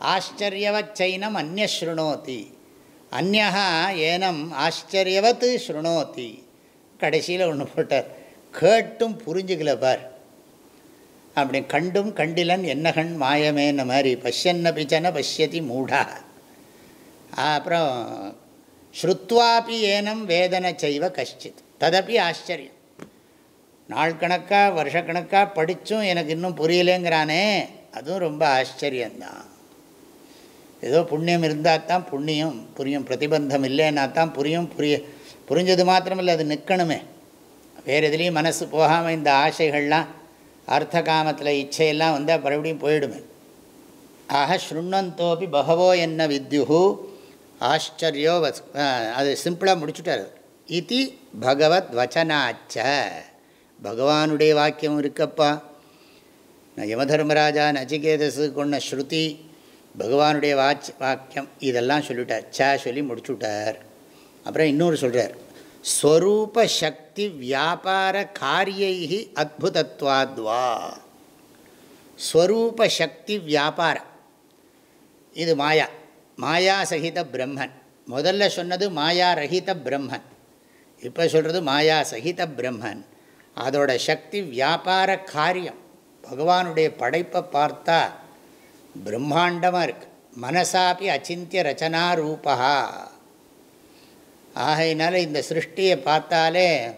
ஆச்சரியவத் சைனம் அந்நிய ஸ்ருணோதி அந்நகா ஏனம் ஆச்சரியவத்து ஸ்ருணோத்தி கடைசியில் ஒன்று போட்டார். கேட்டும் புரிஞ்சுக்கல பார். அப்படி கண்டும் கண்டிலன் என்ன கண் மாதிரி? பஷ்யன்ன பிச்சன பஷ்யதி மூடா. அப்புறம் ஸ்ருத்வாபி ஏனம் வேதனை செய்வ கஷ்டித். ததப்பி ஆச்சரியம். நாள் கணக்காக வருஷக்கணக்காக படித்தும் எனக்கு இன்னும் புரியலேங்கிறானே. அதுவும் ரொம்ப ஆச்சரியந்தான் ஏதோ புண்ணியம் இருந்தால் தான் புண்ணியம் புரியும். பிரதிபந்தம் இல்லைன்னா தான் புரியும். புரிய புரிஞ்சது மாத்திரமில்லை அது நிற்கணுமே வேறு எதுலேயும் மனசு போகாமல் இந்த ஆசைகள்லாம் அர்த்த காமத்தில் இச்சையெல்லாம் வந்தால் மறுபடியும் போயிடுமே. ஆக ஸ்ருண்ணந்தோப்பி பகவோ என்ன வித்யுஹு ஆச்சரியோ வஸ் அது சிம்பிளாக முடிச்சுட்டார். இது பகவத் வச்சனாச்ச. பகவானுடைய வாக்கியம் இருக்கப்பா. நான் யமதர்மராஜா நச்சிகேதஸு கொண்ட ஸ்ருதி பகவானுடைய வாச் வாக்கியம் இதெல்லாம் சொல்லிவிட்டார் ச சொல்லி முடிச்சுட்டார். அப்புறம் இன்னொரு சொல்கிறார் ஸ்வரூபசக்தி வியாபார காரியை அத்புதத்வாத்வா. ஸ்வரூபசக்தி வியாபார. இது மாயா. மாயா சகித பிரம்மன். முதல்ல சொன்னது மாயா ரஹித பிரம்மன். இப்போ சொல்கிறது மாயா சகித பிரம்மன். அதோட சக்தி வியாபார காரியம். பகவானுடைய படைப்பை பார்த்தா பிரம்மாண்டமாக இருக்குது மனசாப்பி அச்சிந்திய ரச்சனா ரூபா ஆகையினால இந்த சிருஷ்டியை பார்த்தாலே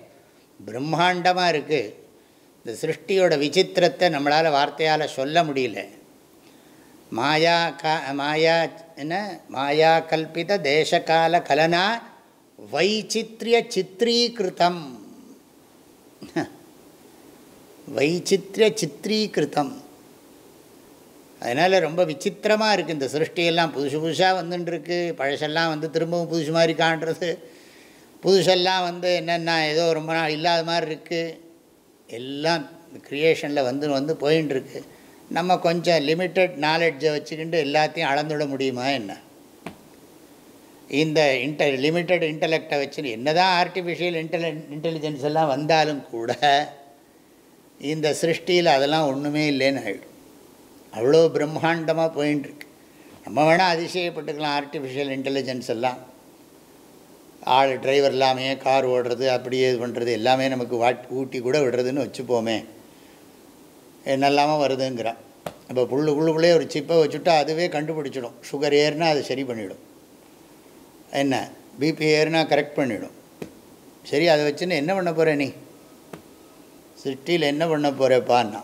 பிரம்மாண்டமாக இருக்குது இந்த சிருஷ்டியோட விசித்திரத்தை நம்மளால் வார்த்தையால் சொல்ல முடியல. மாயா கா மாயா என்ன? மாயா கல்பித தேசகால கலனா வைச்சித்ரிய சித்ரீகிருத்தம். வைச்சித்ரிய சித்ரீகிருத்தம். அதனால் ரொம்ப விசித்திரமாக இருக்குது இந்த சிருஷ்டியெல்லாம். புதுசு புதுசாக வந்துட்டுருக்கு பழசெல்லாம் வந்து திரும்பவும் புதுசு மாதிரி காண்றது. புதுசெல்லாம் வந்து என்னென்னா ஏதோ ரொம்ப நாள் இல்லாத மாதிரி இருக்குது எல்லாம் க்ரியேஷனில் வந்து வந்து போயின்ட்டுருக்கு நம்ம கொஞ்சம் லிமிட்டட் நாலெட்ஜை வச்சுக்கிட்டு எல்லாத்தையும் அளந்துட முடியுமா என்ன? இந்த இன்ட லிமிட்டட் இன்டலெக்டை வச்சு என்ன தான் ஆர்டிஃபிஷியல் இன்டெலி இன்டெலிஜென்ஸ் எல்லாம் வந்தாலும் கூட இந்த சிருஷ்டியில் அதெல்லாம் ஒன்றுமே இல்லைன்னு ஆகிடும் அவ்வளோ பிரம்மாண்டமாக போயின்ட்டுருக்கு நம்ம வேணால் அதிசயப்பட்டுக்கலாம் ஆர்டிஃபிஷியல் இன்டெலிஜென்ஸ் எல்லாம். ஆள் டிரைவர் இல்லாமையே கார் ஓடுறது அப்படியே இது பண்ணுறது எல்லாமே நமக்கு வாட் ஊட்டி கூட விடுறதுன்னு வச்சுப்போமே. என்னெல்லாமல் வருதுங்கிறான். இப்போ புல்லு புள்ளுக்குள்ளே ஒரு சிப்பை வச்சுட்டா அதுவே கண்டுபிடிச்சிடும். சுகர் ஏறுனா அது சரி பண்ணிவிடும் என்ன? பிபி ஏறுனா கரெக்ட் பண்ணிவிடும் சரி அதை வச்சுன்னு என்ன பண்ண போகிற நீ? சிட்டியில் என்ன பண்ண போகிறப்பான்னா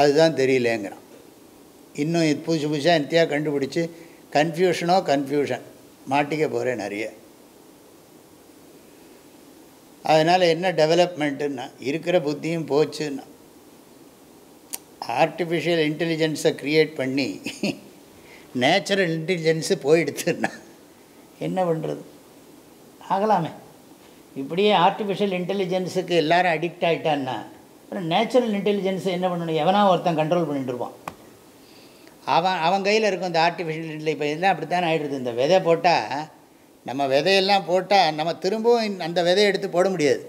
அதுதான் தெரியலேங்கிறான். இன்னும் புதுசு புதுசாக நித்தியாக கண்டுபிடிச்சி கன்ஃபியூஷனோ கன்ஃபியூஷன் மாட்டிக்க போகிறேன் நிறைய. அதனால் என்ன டெவலப்மெண்ட்டுன்னா இருக்கிற புத்தியும் போச்சுன்னா ஆர்டிஃபிஷியல் இன்டெலிஜென்ஸை க்ரியேட் பண்ணி நேச்சுரல் இன்டெலிஜென்ஸு போயிடுத்துன்னா என்ன பண்ணுறது ஆகலாமே. இப்படியே ஆர்டிஃபிஷியல் இன்டெலிஜென்ஸுக்கு எல்லோரும் அடிக்ட் ஆகிட்டான்னா அப்புறம் நேச்சுரல் இன்டெலிஜென்ஸை என்ன பண்ணணும்? எவனா ஒருத்தன் கண்ட்ரோல் பண்ணிட்டு அவன் அவன் கையில் இருக்கும் இந்த ஆர்டிஃபிஷியல் இன்டெலி இப்போ இதெல்லாம் அப்படித்தான் ஆகிடுது இந்த விதை போட்டால் நம்ம விதையெல்லாம் போட்டால் நம்ம திரும்பவும் அந்த விதையை எடுத்து போட முடியாது.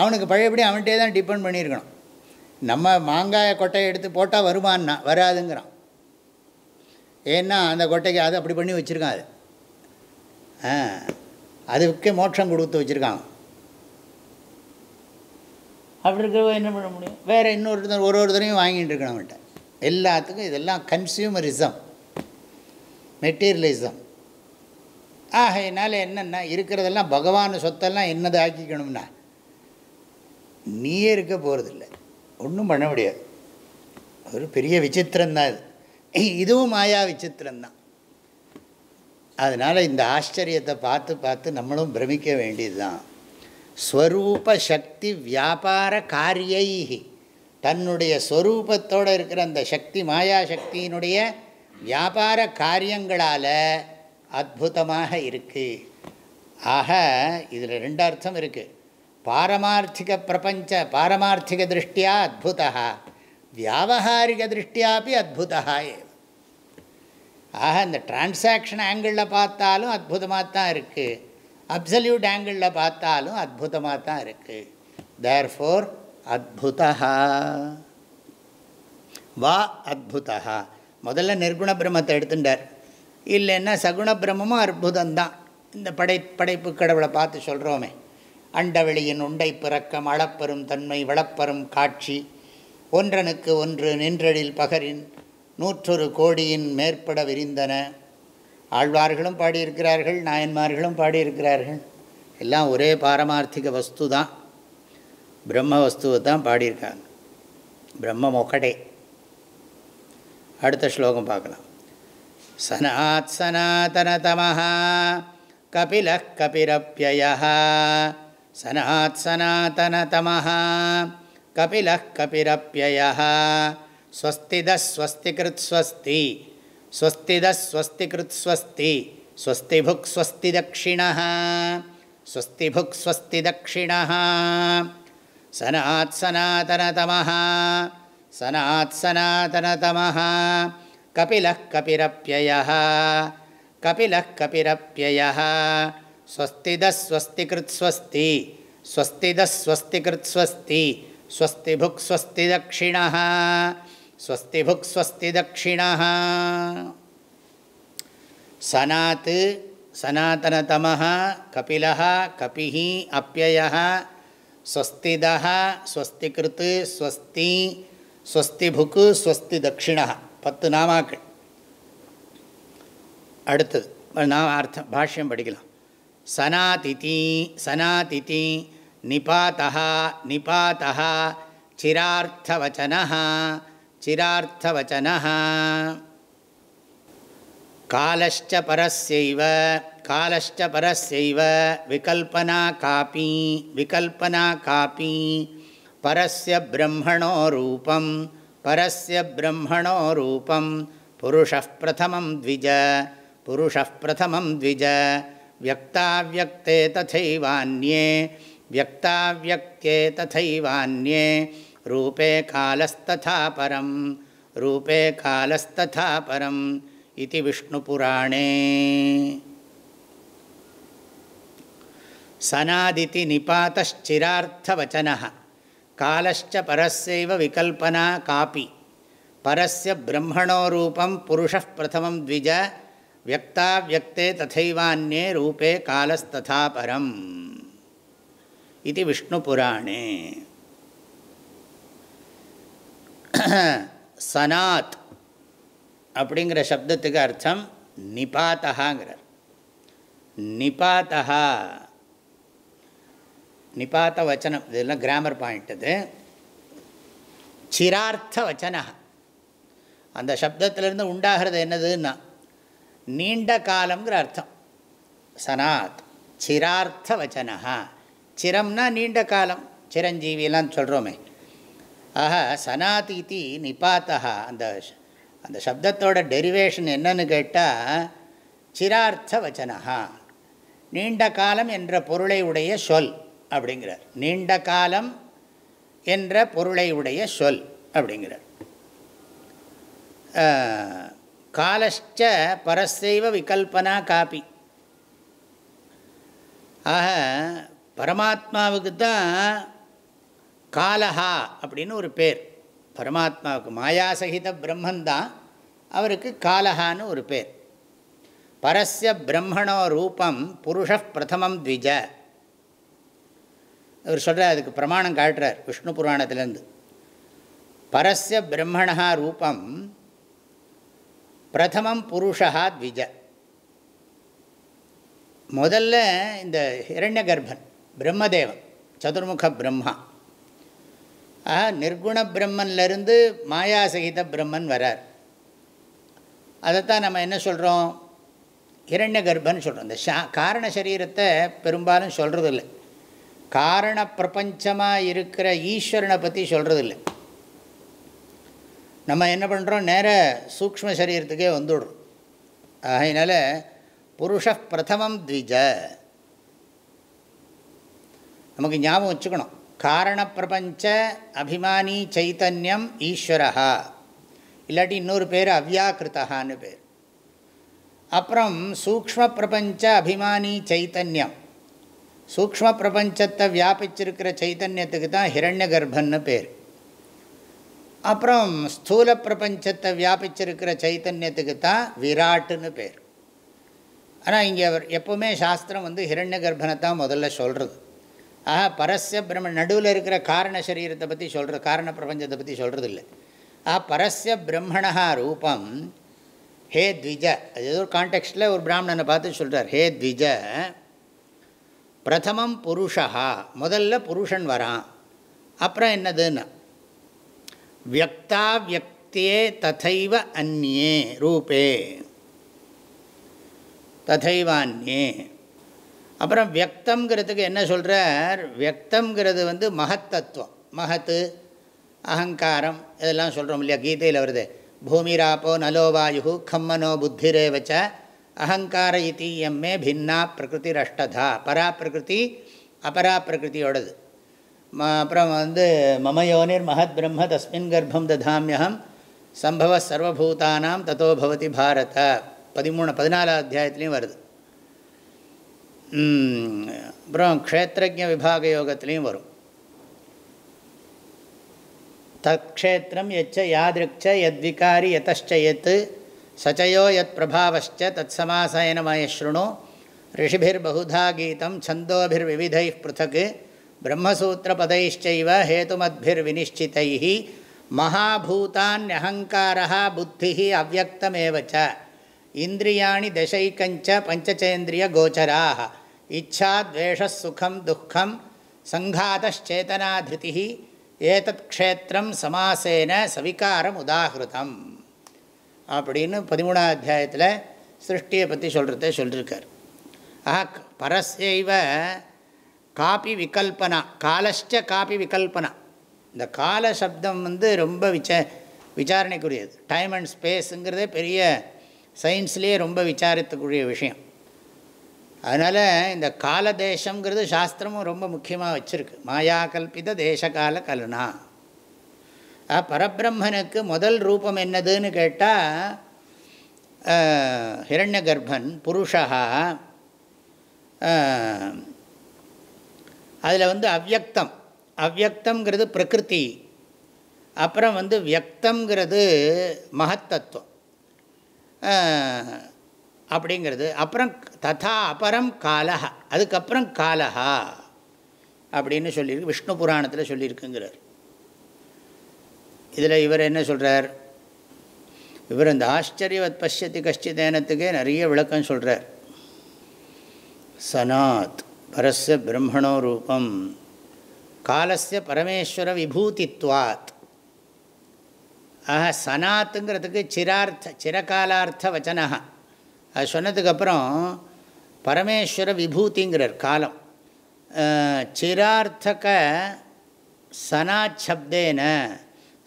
அவனுக்கு பழையபடி அவன்கிட்டே தான் டிபெண்ட் பண்ணியிருக்கணும். நம்ம மாங்காய கொட்டையை எடுத்து போட்டால் வருமானா வராதுங்கிறான். ஏன்னா அந்த கொட்டைக்கு அது அப்படி பண்ணி வச்சுருக்கான் அது. ஆ அதுக்கே மோட்சம் கொடுத்து வச்சுருக்கான். அப்படி இருக்க என்ன பண்ண முடியும்? வேறு இன்னொருத்தர் ஒரு ஒருத்தரையும் வாங்கிட்டு இருக்கணும் அவன்கிட்ட. எல்லாத்துக்கும் இதெல்லாம் கன்சியூமரிசம் மெட்டீரியலிசம் ஆகையினால என்னென்னா இருக்கிறதெல்லாம் பகவான் சொத்தெல்லாம் என்னது ஆக்கிக்கணும்னா நீயே இருக்க போகிறதில்ல ஒன்றும் பண்ண முடியாது. ஒரு பெரிய விசித்திரம்தான் இது. இதுவும் மாயா விசித்திரம்தான். அதனால் இந்த ஆச்சரியத்தை பார்த்து பார்த்து நம்மளும் பிரமிக்க வேண்டியது தான் ஸ்வரூப சக்தி வியாபார காரியை தன்னுடைய ஸ்வரூபத்தோடு இருக்கிற அந்த சக்தி மாயா சக்தியினுடைய வியாபார காரியங்களால் அற்புதமாக இருக்குது ஆக இதில் ரெண்டு அர்த்தம் இருக்குது பாரமார்த்திக பிரபஞ்ச பாரமார்த்திக திருஷ்டியா அத்புதா. வியாபகாரிக திருஷ்டியாப்பி அத்புதா ஆக இந்த டிரான்சாக்ஷன் ஆங்கிளில் பார்த்தாலும் அற்புதமாக தான் இருக்குது அப்சல்யூட் ஆங்கிளில் பார்த்தாலும் அற்புதமாக தான் இருக்குது தேர் ஃபோர் அத்புதா. வா அத்புதா. முதல்ல நிர்குண பிரம்மத்தை எடுத்துட்டார். இல்லைன்னா சகுண பிரம்மமும் அற்புதம்தான் இந்த படை படைப்பு கடவுளை பார்த்து சொல்கிறோமே அண்டவெளியின் உண்டை பிறக்கம் அளப்பெரும் தன்மை வளப்பெரும் காட்சி. ஒன்றனுக்கு ஒன்று நின்றழில் பகரின் நூற்றொரு கோடியின் மேற்பட விரிந்தன. ஆழ்வார்களும் பாடியிருக்கிறார்கள் நாயன்மார்களும் பாடியிருக்கிறார்கள். எல்லாம் ஒரே பாரமார்த்திக வஸ்து தான் பிரம்ம வஸ்துவை தான் பாடியிருக்காங்க. பிரம்ம மொக்கடே அடுத்த ஸ்லோகம் பார்க்கலாம். சனாத் சனாதனதமः கபிலः கபிரப்யயः சனாத் சனாதனதமः கபில கபிரப்பிய ஸ்வஸ்திதஸ்வஸ்தி கிருத்ஸ்வஸ்தி ஸ்வஸ்திதஸ்வஸ்தி கிருத்ஸ்வஸ்தி ஸ்வஸ்தி புக் ஸ்வஸ்தி தக்ஷிணः ஸ்வஸ்தி புக் ஸ்வஸ்தி தக்ஷிணः சனாத் சனாதனதமः சனாத் சனாதனதமः கபிலः கபிரப்யயः கபிலः கபிரப்யயः ஸ்வஸ்திதஸ்வஸ்தி கிருத்ஸ்வஸ்தி ஸ்வஸ்திதஸ்வஸ்தி கிருத்ஸ்வஸ்தி ஸ்வஸ்தி புக் ஸ்வஸ்தி ஸ்வஸ்தி புக் ஸ்வஸ்தி தக்ஷிணः சனாத் சனாதனதமः கபிலः கபிः அப்யயः ஸ்வஸ்திதः ஸ்வஸ்தி கிருத்து ஸ்வஸ்தி ஸ்வஸ்தி புக்கு ஸ்வஸ்தி தக்ஷிணா பத்து நாமாக்கள் அடுத்தது நாம் அர்த்தம் பாஷ்யம் படிக்கலாம் சனாதிதி சனாதிதி நிபாத்தா நிபாத்தா சிரார்த்தவச்சன சிரார்த்தவச்சன காலஷ்ட பரஸ்யைவ காலஷ்ட பரஸ்யைவ விகல்பனா காப்பி விகல்பனா காப்பி பரஸ்ய பிரம்மணோ ரூபம் பரஸ்ய பிரம்மணோ ரூபம் புருஷः प्रथमं द्विज पुरुषः प्रथमं द्विज। व्यक्ताव्यक्ते तथैवान्ये व्यक्ताव्यक्ते तथैवान्ये ரூபே காலஸ்ததா பரம் ரூபே காலஸ்ததா பரம் இது விஷ்ணுபுராணே சனாதிதி நிபாத்திரார்த்தவச்சன காலச்ச பரஸ்யவ விகல்பனா காப்பி பரஸ்ய பிரம்மணோ ரூபம் புருஷ பிரதமம் த்விஜ வியக்தாவியக்தே ததைவான்யே ரூபே காலஸ்ததா பரம். இது விஷ்ணுபுராணே। சனாத் அப்படிங்கிற சப்தத்துக்கு அர்த்தம் நிபாத்தகாங்கிறார் நிபாத்தகா நிபாத்த வச்சனம் இதெல்லாம் கிராமர் பாயிண்ட் அது சிரார்த்த வச்சனா அந்த சப்தத்திலேருந்து உண்டாகிறது என்னதுன்னா நீண்ட காலம்ங்கிற அர்த்தம். சனாத் சிரார்த்த வச்சனா சிரம்னா நீண்ட காலம். சிரஞ்சீவிலாம் சொல்கிறோமே ஆஹா சனாதிதி நிபாத்தா அந்த அந்த சப்தத்தோட டெரிவேஷன் என்னன்னு கேட்டால் சிரார்த்த வச்சனஹா நீண்ட காலம் என்ற பொருளை உடைய சொல் அப்படிங்கிறார். நீண்ட காலம் என்ற பொருளை உடைய சொல் அப்படிங்கிறார். காலஷ்ட பரசைவ விகல்பனா காப்பி ஆக பரமாத்மாவுக்கு தான் காலஹா அப்படின்னு ஒரு பேர். பரமாத்மாவுக்கு மாயாசகித பிரம்மந்தான் அவருக்கு காலஹான்னு ஒரு பேர். பரஸ்ய பிரம்மணோ ரூபம் புருஷ பிரதமம் த்விஜ. அவர் சொல்கிறார் அதுக்கு பிரமாணம் காட்டுறார் விஷ்ணு புராணத்திலேருந்து. பரஸ்ய பிரம்மணா ரூபம் பிரதமம் புருஷா த்விஜ. முதல்ல இந்த ஹிரண்ய கர்ப்பன் பிரம்மதேவன் சதுர்முக பிரம்மா. ஆஹா நிர்குண பிரம்மன்லேருந்து மாயாசகித பிரம்மன் வரார். அதைத்தான் நம்ம என்ன சொல்கிறோம் இரண்ய கர்ப்பன்னு சொல்கிறோம் இந்த ஷா காரண சரீரத்தை பெரும்பாலும் சொல்கிறதில்ல காரண பிரபஞ்சமாக இருக்கிற ஈஸ்வரனை பற்றி சொல்கிறதில்ல நம்ம என்ன பண்ணுறோம் நேர சூக்ம சரீரத்துக்கே வந்துடுறோம். அதனால் புருஷ பிரதமம் த்விஜ. நமக்கு ஞாபகம் வச்சுக்கணும். காரணப்பிரபஞ்ச அபிமானி சைத்தன்யம் ஈஸ்வரா இல்லாட்டி இன்னொரு பேர் அவ்யாக்கிருத்தகான்னு பேர். அப்புறம் சூக்ம பிரபஞ்ச அபிமானி சைத்தன்யம். சூக்ம பிரபஞ்சத்தை வியாபிச்சிருக்கிற சைத்தன்யத்துக்கு தான் ஹிரண்ய கர்ப்பன்னு பேர். அப்புறம் ஸ்தூல பிரபஞ்சத்தை வியாபிச்சிருக்கிற சைத்தன்யத்துக்கு தான் விராட்டுன்னு பேர். ஆனால் இங்கே அவர் எப்போவுமே சாஸ்திரம் வந்து ஹிரண்ய கர்ப்பனை தான் முதல்ல சொல்கிறது ஆஹா பரஸ்ய பிரம்ம நடுவில் இருக்கிற காரண சரீரத்தை பற்றி சொல்கிற காரண பிரபஞ்சத்தை பற்றி சொல்கிறது இல்லை ஆ பரஸ்ய பிரம்மணா ரூபம் ஹே த்விஜ அது ஏதோ ஒரு கான்டெக்ஸ்டில் ஒரு பிராமணனை பார்த்து சொல்கிறார் ஹே த்விஜ பிரதமம் புருஷா முதல்ல புருஷன் வரான். அப்புறம் என்னதுன்னு? வியக்தா வியக்தியே ததைவ அந்நியே ரூபே. ததைவ அந்நியே அப்புறம் வியக்தங்கிறதுக்கு என்ன சொல்கிறார் வியக்தங்கிறது வந்து மகத்தத்துவம். மகத்து அகங்காரம் இதெல்லாம் சொல்கிறோம் இல்லையா? கீதையில் வருது. பூமிராப்போ நலோ வாயு கம்மனோ புத்திரேவச்ச அகங்கார இத்தி எம்மே பின்னா பிரகிருதி ரஷ்டதா. பரா பிரகிருதி அபரா பிரகிருதியோடது அப்புறம் வந்து மமயோனிர் மகத் பிரம்ம தஸ்மின் கர்ப்பம் ததாமியகம் சம்பவ சர்வபூதானாம் தத்தோ பவதி பாரத. பதிமூணு பதினாலாம் அத்தியாயத்துலேயும் வருது. அப்புறம் க்ஷேத்திரஜ விபாக யோகத்துலேயும் வரும் தக்ஷேத்திரம் எச்ச யாதிருக்ச யத்விகாரி யதச்ச எத் சச்சயோ யத் பிரபாவச்ச தத் சமாசயனமயஸ்ருணு ரிஷிபிர்பகுதா கீதம் சந்தோபிர்விவிதை பிருத்தக் பிரம்மசூத்திரபதைச்சைவ ஹேதுமத்பிர்வினிச்சிதை மகாபூதான்யஹங்காரா புத்தி அவ்வக்தமேவச்ச இந்திரியாணி தசைக்கஞ்ச பஞ்சச்சேந்திரிய கோச்சராக இச்சா துவேஷசுகம் துக்கம் சங்காதச்சேதனாதிருதி ஏதத் க்ஷேத்திரம் சமாசேன சவிகாரம் உதாகிருதம் அப்படின்னு பதிமூணாம் அத்தியாயத்தில் சிருஷ்டியை பற்றி சொல்கிறத சொல்லியிருக்கார் ஆஹ் பரஸ்யைவ காப்பி விகல்பனா காலஷ்ட காப்பி விகல்பனா. இந்த கால சப்தம் வந்து ரொம்ப விச விசாரணைக்குரியது. டைம் அண்ட் ஸ்பேஸுங்கிறதே பெரிய சயின்ஸ்லேயே ரொம்ப விசாரத்துக்குரிய விஷயம். அதனால் இந்த கால தேசங்கிறது சாஸ்திரமும் ரொம்ப முக்கியமாக வச்சுருக்கு. மாயா கல்பித தேசகால கலனா. பரபிரம்மனுக்கு முதல் ரூபம் என்னதுன்னு கேட்டால் ஹிரண்ய கர்ப்பன் புருஷா அதில் வந்து அவ்வக்தம் அவ்வக்தங்கிறது பிரகிருதி. அப்புறம் வந்து வியக்தங்கிறது மகத்தத்துவம். அப்படிங்கிறது. அப்புறம் ததா அப்புறம் காலஹா. அதுக்கப்புறம் காலஹா அப்படின்னு சொல்லியிருக்கு. விஷ்ணு புராணத்தில் சொல்லியிருக்குங்கிறார். இதில் இவர் என்ன சொல்கிறார் இவர் இந்த ஆச்சரியவத் பசியத்தி கஷ்டிதேனத்துக்கே நிறைய விளக்கம் சொல்கிறார் சனாத் பரஸ்ய பிரம்மணோ ரூபம். காலசிய பரமேஸ்வர விபூதித்வாத். ஆக சனாத்துங்கிறதுக்கு சிரார்த்த சிரகாலார்த்த வச்சனா அது சொன்னதுக்கப்புறம் பரமேஸ்வர விபூதிங்கிறார் காலம். சிரார்த்தக சனாத் சப்தேன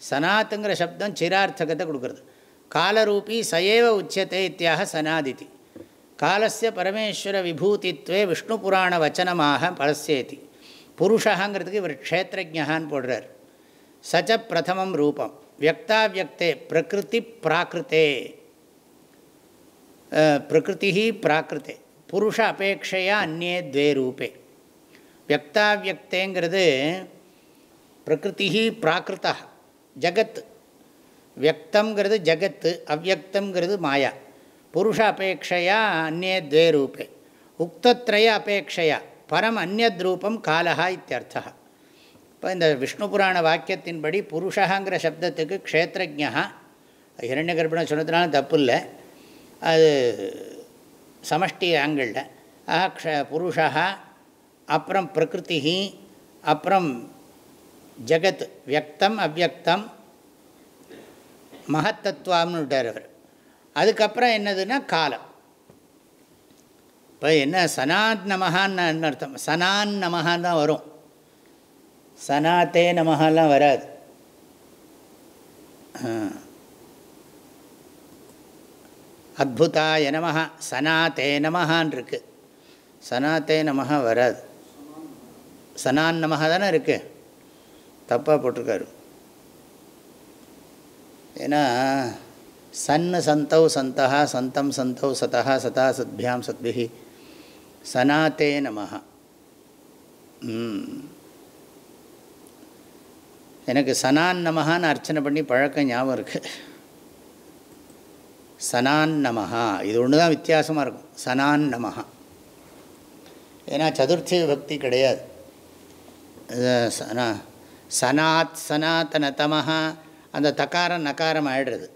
சனாத்துங்கிற சப்தம் சிரார்த்தகத்தை கொடுக்குறது. காலரூபி சயேவ உச்சத்தை இத்தியாக சனாதிதி. காலசிய பரமேஸ்வர விபூதித்வே விஷ்ணு புராண வச்சனமாக பரஸ்யேதி புருஷகாங்கிறதுக்கு இவர் க்ஷேத்திரஜான்னு போடுறார். சச்ச பிரதமம் ரூபம். வியக்தாவியக்தே பிரகிருதி பிராகிருத்தே பிரகிருதி பிராகிருத்தே புருஷ அபேட்சையா அந்நே துவே ரூபே வியக்தாவியக்தேங்கிறது பிரகிருதி பிராகிருத்தா ஜகத் வியக்தங்கிறது ஜகத்து அவ்வக்தங்கிறது மாயா புருஷ அபேட்சையா அந்நே துவே ரூபே உக்தத்ரய அபேட்சையா பரம் அந்நத் ரூபம் காலஹா இத்தியர்த்தா இப்போ இந்த விஷ்ணு புராண வாக்கியத்தின்படி புருஷகாங்கிற சப்தத்துக்கு க்ஷேத்திரஜா இரண்ய கர்ப்பணம் சொன்னதுனால தப்பு இல்லை அது சமஷ்டி ஆங்கிளில். ஆஹா க்ஷ புருஷா அப்புறம் பிரகிருதி அப்புறம் ஜகத் வியக்தம் அவ்வக்தம் மகத்தத்துவம்னு விட்டார் அவர். அதுக்கப்புறம் என்னதுன்னா காலம். இப்போ என்ன சனாத் நமகான்னு அர்த்தம்? சனான் நமகான் தான் வரும். சனாத்தே நமகெல்லாம் வராது. அத்புதாய நமஹா சனாத்தே நமஹான் இருக்குது சனாத்தே நமஹா வராது. சனான் நமஹா தானே இருக்குது தப்பாக போட்டிருக்காரு. ஏன்னா சன்னு சந்தௌ சந்தா சந்தம் சந்தௌ சதா சதா சத்பியாம் சத்பிஹி. சனாத்தே நமஹா. எனக்கு சனான் நமகான்னு அர்ச்சனை பண்ணி பழக்கம் ஞாபகம் இருக்குது சனான் நமஹா. இது ஒன்று தான் வித்தியாசமாக இருக்கும். சனான் நமஹா. ஏன்னா சதுர்த்தி விபக்தி கிடையாது. சனாத் சனாத்தன தமஹா அந்த தக்காரம் நக்காரம் ஆயிடுறது.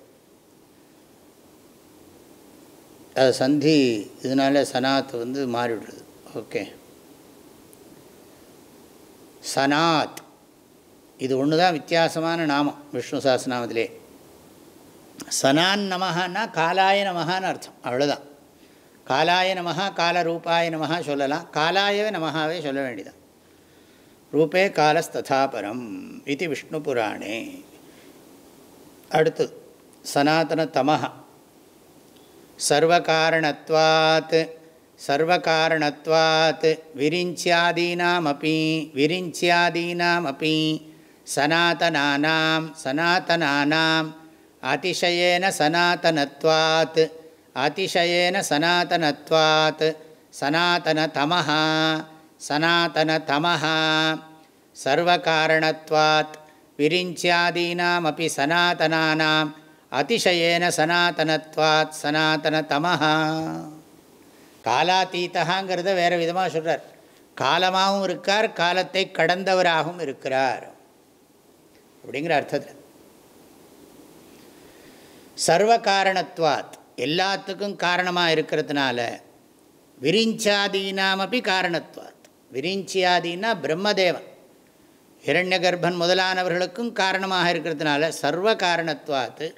அது சந்தி இதனால சனாத் வந்து மாறிவிடுறது. ஓகே. சனாத். இது ஒன்று தான் வித்தியாசமான நாமம் விஷ்ணு சாஸ்திரநாமத்திலே. சனான் நமஹான்னா காலாய நமஹான்னு அர்த்தம் அவ்வளோதான் காலாய நமஹா காலரூபாய நமஹா சொல்லலாம். காலாயவே நமஹாவே சொல்ல வேண்டியதான் ரூபே காலஸ்ததாபரம் இது விஷ்ணு புராணே. அடுத்து சனாதன தமஹா. சர்வகாரணத்வாத் சர்வகாரணத்வாத் விரிஞ்சியாதீனாமப்பி விரிஞ்சியாதீனாமப்பி சனாதனானாம் சனாத்தனானாம் அதிசயேன சனாதனத்வாத் அதிசயேன சனாதனத்வாத். சனாத்தனதமஹா சனாத்தனதமஹா சர்வகாரணத்வாத் விரிஞ்சியாதீனாமப்பி சனாத்தனானாம் அதிசயேன சனாதனத்வாத் சனாத்தனதமஹா காலாத்தீத்தகாங்கிறத வேறு விதமாக சொல்கிறார் காலமாகவும் இருக்கார் காலத்தை கடந்தவராகவும் இருக்கிறார். அப்படிங்கிற அர்த்தத்தில். சர்வ காரணத்துவாத் எல்லாத்துக்கும் காரணமாக இருக்கிறதுனால விரிஞ்சாதீனாமப்பி காரணத்துவாத் விரிஞ்சியாதீனா பிரம்மதேவன். இரண்ய கர்ப்பன் முதலானவர்களுக்கும் காரணமாக இருக்கிறதுனால சர்வ காரணத்வாத்து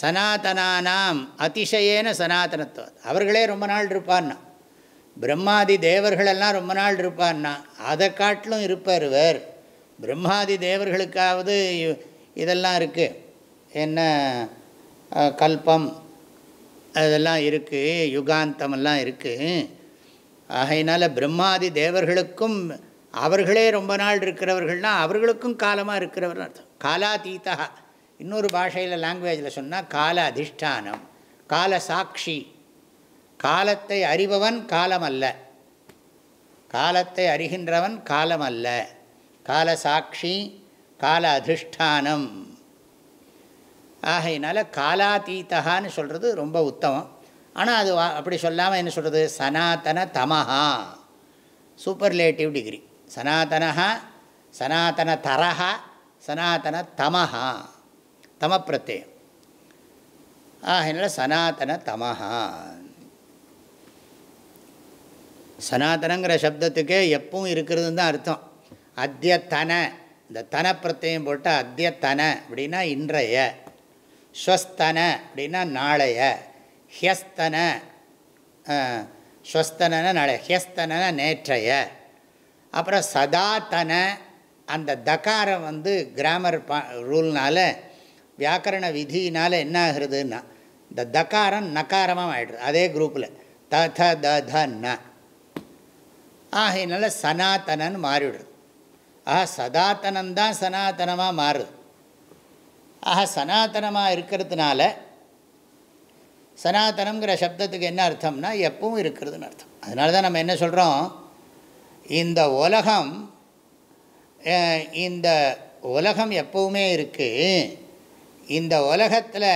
சனாதனானாம் அதிசயேன சனாதனத்துவாத் அவர்களே ரொம்ப நாள் இருப்பான்னா. பிரம்மாதி தேவர்களெல்லாம் ரொம்ப நாள் இருப்பான்னா. அதை காட்டிலும் இருப்பார் வேர் பிரம்மாதி தேவர்களுக்காவது இதெல்லாம் இருக்குது என்ன கல்பம் அதெல்லாம் இருக்குது யுகாந்தமெல்லாம் இருக்குது ஆகையினால் பிரம்மாதி தேவர்களுக்கும் அவர்களே ரொம்ப நாள் இருக்கிறவர்கள்னால் அவர்களுக்கும் காலமாக இருக்கிறவர் அர்த்தம். காலாதீதா இன்னொரு பாஷையில் லாங்குவேஜில் சொன்னால் கால அதிஷ்டானம் கால சாட்சி. காலத்தை அறிபவன் காலம் அல்ல காலத்தை அறிகின்றவன் காலம் அல்ல காலசாட்சி கால அதிஷ்டானம் ஆகையினால காலாதீத்தகான்னு சொல்கிறது ரொம்ப உத்தமம். ஆனால் அது அப்படி சொல்லாமல் என்ன சொல்கிறது சனாதன தமஹா. Superlative degree. சனாத்தனஹா சனாதன தரஹா சனாத்தன தமஹா. தமப்பிரத்தயம் ஆகையினால சனாதன தமஹா. சனாதனங்கிற சப்தத்துக்கே எப்பவும் இருக்கிறதுன்னு தான் அர்த்தம். அத்தியத்தன. இந்த தன போட்டால் போட்டு அத்தியத்தன அப்படின்னா இன்றைய. ஸ்வஸ்தன அப்படின்னா நாளைய. ஹியஸ்தன ஸ்வஸ்தன நாளைய. ஹியஸ்தன நேற்றைய. அப்புறம் சதாத்தன அந்த தகாரம் வந்து கிராமர் பா ரூல்னால் வியாக்கரண விதியினால் என்ன ஆகுறதுன்னா இந்த தகாரம் நகாரமாக ஆகிடுது அதே குரூப்பில் த த த த ந. ஆகையினால சனாத்தனன்னு மாறிவிடுது. ஆஹா சதாத்தனந்தான் சனாத்தனமாக மாறுது. ஆஹா சனாத்தனமாக இருக்கிறதுனால சனாதனங்கிற சப்தத்துக்கு என்ன அர்த்தம்னா எப்பவும் இருக்கிறதுன்னு அர்த்தம். அதனால தான் நம்ம என்ன சொல்கிறோம் இந்த உலகம் இந்த உலகம் எப்பவுமே இருக்குது இந்த உலகத்தில்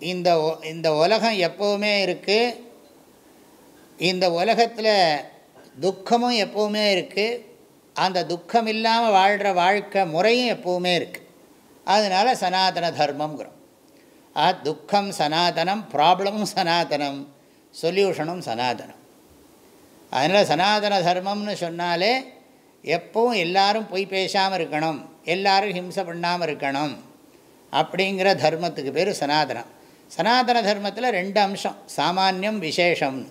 இந்த இந்த உலகம் எப்போவுமே இருக்குது இந்த உலகத்தில் துக்கமும் எப்போவுமே இருக்குது அந்த துக்கம் இல்லாமல் வாழ்கிற வாழ்க்கை முறையும் எப்போவுமே இருக்குது அதனால் சனாதன தர்மங்கிறோம் ஆ துக்கம் சனாதனம் ப்ராப்ளமும் சனாதனம் சொல்யூஷனும் சனாதனம். அதனால் சனாதன தர்மம்னு சொன்னாலே எப்பவும் எல்லாரும் பொய் பேசாமல் இருக்கணும் எல்லோரும் ஹிம்சை பண்ணாமல் இருக்கணும் அப்படிங்கிற தர்மத்துக்கு பேர் சனாதனம். சனாதன தர்மத்தில் ரெண்டு அம்சம் சாமானியம் விசேஷம்னு.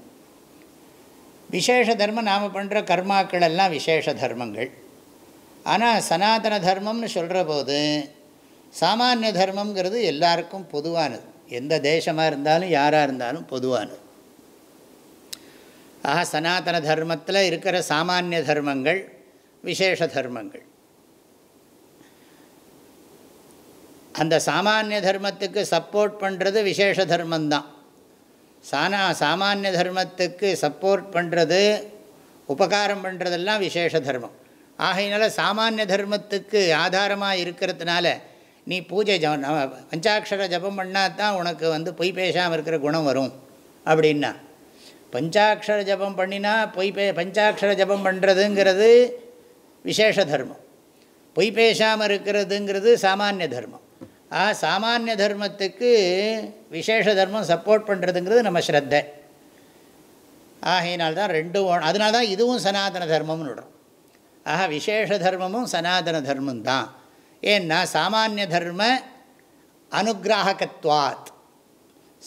விசேஷ தர்மம் நாம் பண்ணுற கர்மாக்கள் எல்லாம் விசேஷ தர்மங்கள் ஆனால் சனாதன தர்மம்னு சொல்கிற போது சாமானிய தர்மங்கிறது எல்லாருக்கும் பொதுவானது. எந்த தேசமாக இருந்தாலும் யாராக இருந்தாலும் பொதுவானது. ஆக சனாதன தர்மத்தில் இருக்கிற சாமானிய தர்மங்கள் விசேஷ தர்மங்கள் அந்த சாமானிய தர்மத்துக்கு சப்போர்ட் பண்ணுறது விசேஷ தர்மந்தான் சானா சாமானிய தர்மத்துக்கு சப்போர்ட் பண்ணுறது உபகாரம் பண்ணுறதெல்லாம் விசேஷ தர்மம். ஆகையினால சாமானிய தர்மத்துக்கு ஆதாரமாக இருக்கிறதுனால நீ பூஜை ஜ பஞ்சாட்சர ஜபம் பண்ணால் தான் உனக்கு வந்து பொய் பேசாமல் இருக்கிற குணம் வரும் அப்படின்னா. பஞ்சாட்சர ஜபம் பண்ணினா பொய் பே பஞ்சாட்சர ஜபம் பண்ணுறதுங்கிறது விசேஷ தர்மம். பொய் பேசாமல் இருக்கிறதுங்கிறது சாமானிய தர்மம். ஆ சாமானிய தர்மத்துக்கு விசேஷ தர்மம் சப்போர்ட் பண்ணுறதுங்கிறது நம்ம ஸ்ரத்தை. ஆகையினால்தான் ரெண்டும் அதனால தான் இதுவும் சனாதன தர்மம்னு விடுறோம். ஆஹா விசேஷ தர்மமும் சனாதன தர்மம் தான். ஏன்னா சாமானிய தர்ம அனுகிராகத்வாத்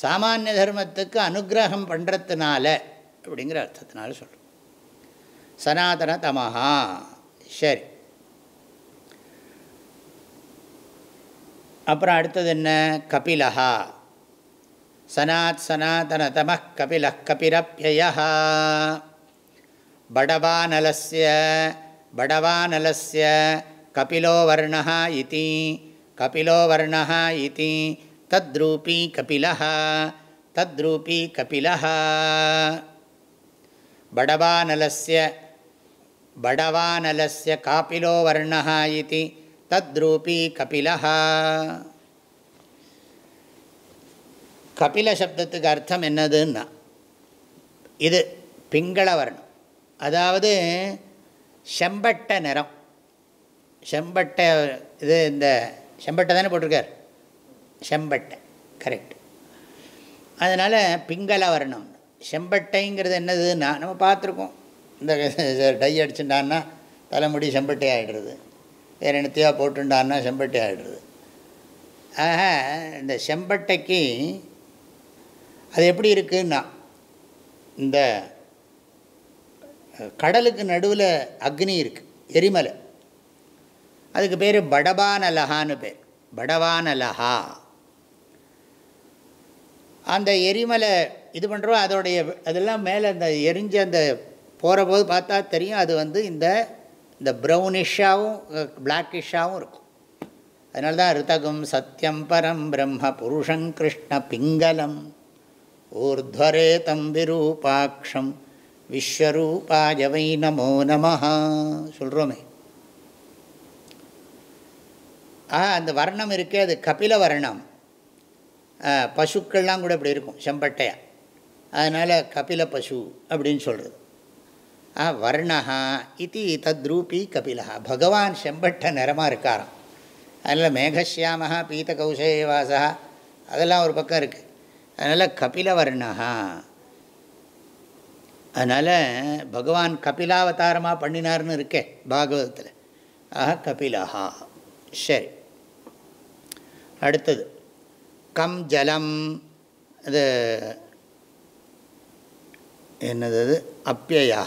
சாமானிய தர்மத்துக்கு அனுகிரகம் பண்ணுறதுனால அப்படிங்கிற அர்த்தத்தினால சொல்கிறோம் சனாதன தமஹா. சரி. அப்புறம் அடுத்தது என்ன? கபிலஹா. சனாத் சனாதன தம கபில கபிரப்பிய படவானலசிய படவானலசிய கபிலோ வர்ணா இதி கபிலோ வர்ணா இதி தத்ரூபி கபிலः தத்ரூபி கபிலः படவானலசிய படவானலசிய காபிலோ வர்ணா இதி தத்ரூபி கபிலா கபில சப்தத்துக்கு அர்த்தம் என்னதுன்னா இது பிங்கள வர்ணம். அதாவது செம்பட்ட நிறம். செம்பட்டை இது இந்த செம்பட்டை தானே போட்டிருக்கார்? செம்பட்டை கரெக்ட் அதனால் பிங்கள வர்ணம். செம்பட்டைங்கிறது என்னதுன்னா நம்ம பார்த்துருக்கோம். இந்த டை அடிச்சுட்டான்னா தலைமுடி செம்பட்டை ஆகிடுறது வேறு என்னத்தையோ போட்டுண்டான்னா செம்பட்டை ஆகிடுறது ஆக இந்த செம்பட்டைக்கு அது எப்படி இருக்குன்னா இந்த கடலுக்கு நடுவில் அக்னி இருக்குது எரிமலை. அதுக்கு பேர் படபானலஹான்னு பேர். படவானலஹா அந்த எரிமலை இது பண்ணுறோம் அதோடைய அதெல்லாம் மேலே அந்த எரிஞ்சு அந்த போகிற போது பார்த்தா தெரியும் அது வந்து இந்த இந்த ப்ரௌனிஷாகவும் பிளாக்கிஷாகவும் இருக்கும். அதனால தான் ரிதகம் சத்தியம் பரம் பிரம்ம புருஷங் கிருஷ்ண பிங்கலம் ஊர்துவரே தம்பிரூபாட்சம் விஸ்வரூபாஜவை நமோ நம சொல்கிறோமே ஆ அந்த வர்ணம் இருக்கே அது கபில வர்ணம். பசுக்கள்லாம் கூட இப்படி இருக்கும் செம்பட்டையா. அதனால் கபில பசு அப்படின்னு சொல்கிறது வர்ணா இது தத்ரூபி கபிலா பகவான் செம்பட்ட நிறமாக இருக்காராம். அதனால் மேகசியாமஹா பீத்த கௌசேவாசா அதெல்லாம் ஒரு பக்கம் இருக்குது அதனால் கபிலவர்ணா அதனால் பகவான் கபிலாவதாரமாக பண்ணினார்னு இருக்கே பாகவதத்தில். ஆஹா கபிலஹா. சரி. அடுத்தது. கம் ஜலம். அது என்னது அது அப்பியா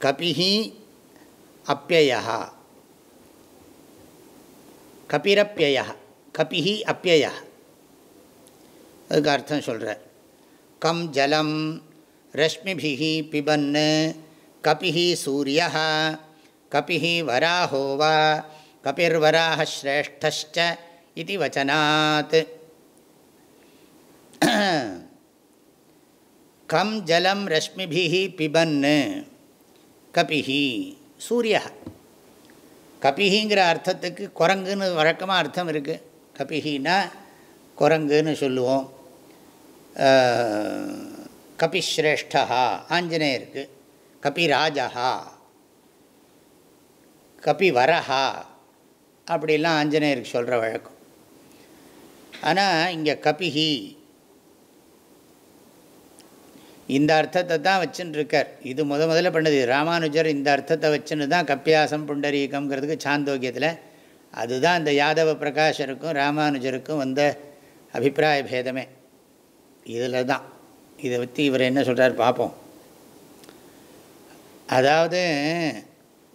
கபிஹி அப்பியா கபிரப்பிய கபிஹி அப்பிய அதுக்கு அர்த்தம் சொல்கிறார் கம் ஜலம் ரஷ்மிபிஹி பிபன் கபிஹி சூரிய கபிஹி வராஹோ வா கபிர்வராக ஸ்ரேஷ்டச்ச இது வச்சனாத் கம் ஜலம் ரஷ்மிபிஹி பிபன். கபிஹி. சூரிய. கபிஹிங்கிற அர்த்தத்துக்கு குரங்குன்னு வழக்கமாக அர்த்தம் இருக்குது கபிஹின்னா குரங்குன்னு சொல்லுவோம். கபிஸ்ரேஷ்டா ஆஞ்சநேயருக்கு. கபிராஜா கபிவரஹா. அப்படிலாம் ஆஞ்சநேயருக்கு சொல்கிற வழக்கம். ஆனால் இங்கே கபிஹி இந்த அர்த்தத்தை தான் வச்சுன்னு இருக்கார் இது முத முதல்ல பண்ணது. ராமானுஜர் இந்த அர்த்தத்தை வச்சுன்னு தான் கப்பியாசம் புண்டரீகம்ங்கிறதுக்கு சாந்தோக்கியத்தில் அதுதான் இந்த யாதவ பிரகாஷருக்கும் ராமானுஜருக்கும் வந்த அபிப்பிராய பேதமே. இதில் தான். இதை பற்றி இவர் என்ன சொல்கிறார் பார்ப்போம் அதாவது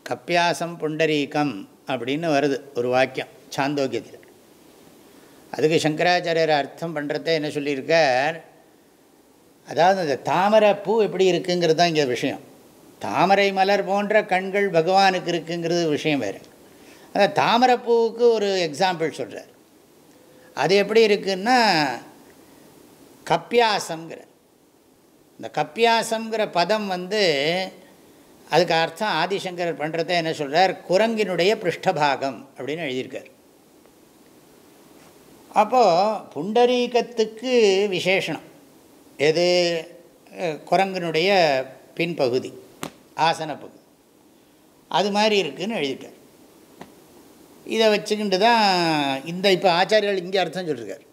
கப்பியாசம் புண்டரீகம் அப்படின்னு வருது ஒரு வாக்கியம் சாந்தோக்கியத்தில். அதுக்கு சங்கராச்சாரியர் அர்த்தம் பண்ணுறத என்ன சொல்லியிருக்கார்? அதாவது இந்த தாமரை பூ எப்படி இருக்குங்கிறது தான் இங்கே விஷயம். தாமரை மலர் போன்ற கண்கள் பகவானுக்கு இருக்குங்கிறது விஷயம் வேறு. அதான் தாமரைப்பூவுக்கு ஒரு எக்ஸாம்பிள் சொல்கிறார் அது எப்படி இருக்குன்னா கப்பியாசங்கிற இந்த கப்பியாசங்கிற பதம் வந்து அதுக்கு அர்த்தம் ஆதிசங்கரர் பண்ணுறத என்ன சொல்கிறார் குரங்கினுடைய பிருஷ்டபாகம் அப்படின்னு எழுதியிருக்கார். அப்போது புண்டரீகத்துக்கு விசேஷனம். எது குரங்கனுடைய பின்பகுதி ஆசன பகுதி. அது மாதிரி இருக்குதுன்னு எழுதிட்டார். இதை வச்சுக்கிட்டு தான் இந்த இப்போ ஆச்சாரியர்கள் இங்கே அர்த்தம் சொல்லியிருக்கார்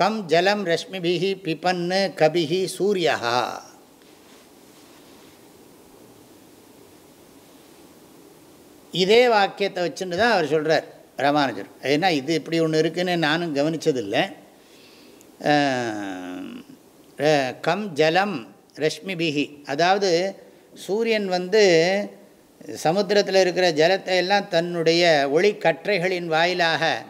கம் ஜலம் ரஷ்மிபிஹி பிபன்னு கபிஹி சூரியா இதே வாக்கியத்தை வச்சுட்டு தான் அவர் சொல்கிறார் ராமானுஜர். ஏன்னா இது இப்படி ஒன்று இருக்குதுன்னு நானும் கவனித்ததில்லை கம் ஜலம் ரஷ்மிபிகி அதாவது சூரியன் வந்து சமுத்திரத்தில் இருக்கிற ஜலத்தை எல்லாம் தன்னுடைய ஒளி கற்றைகளின் வாயிலாக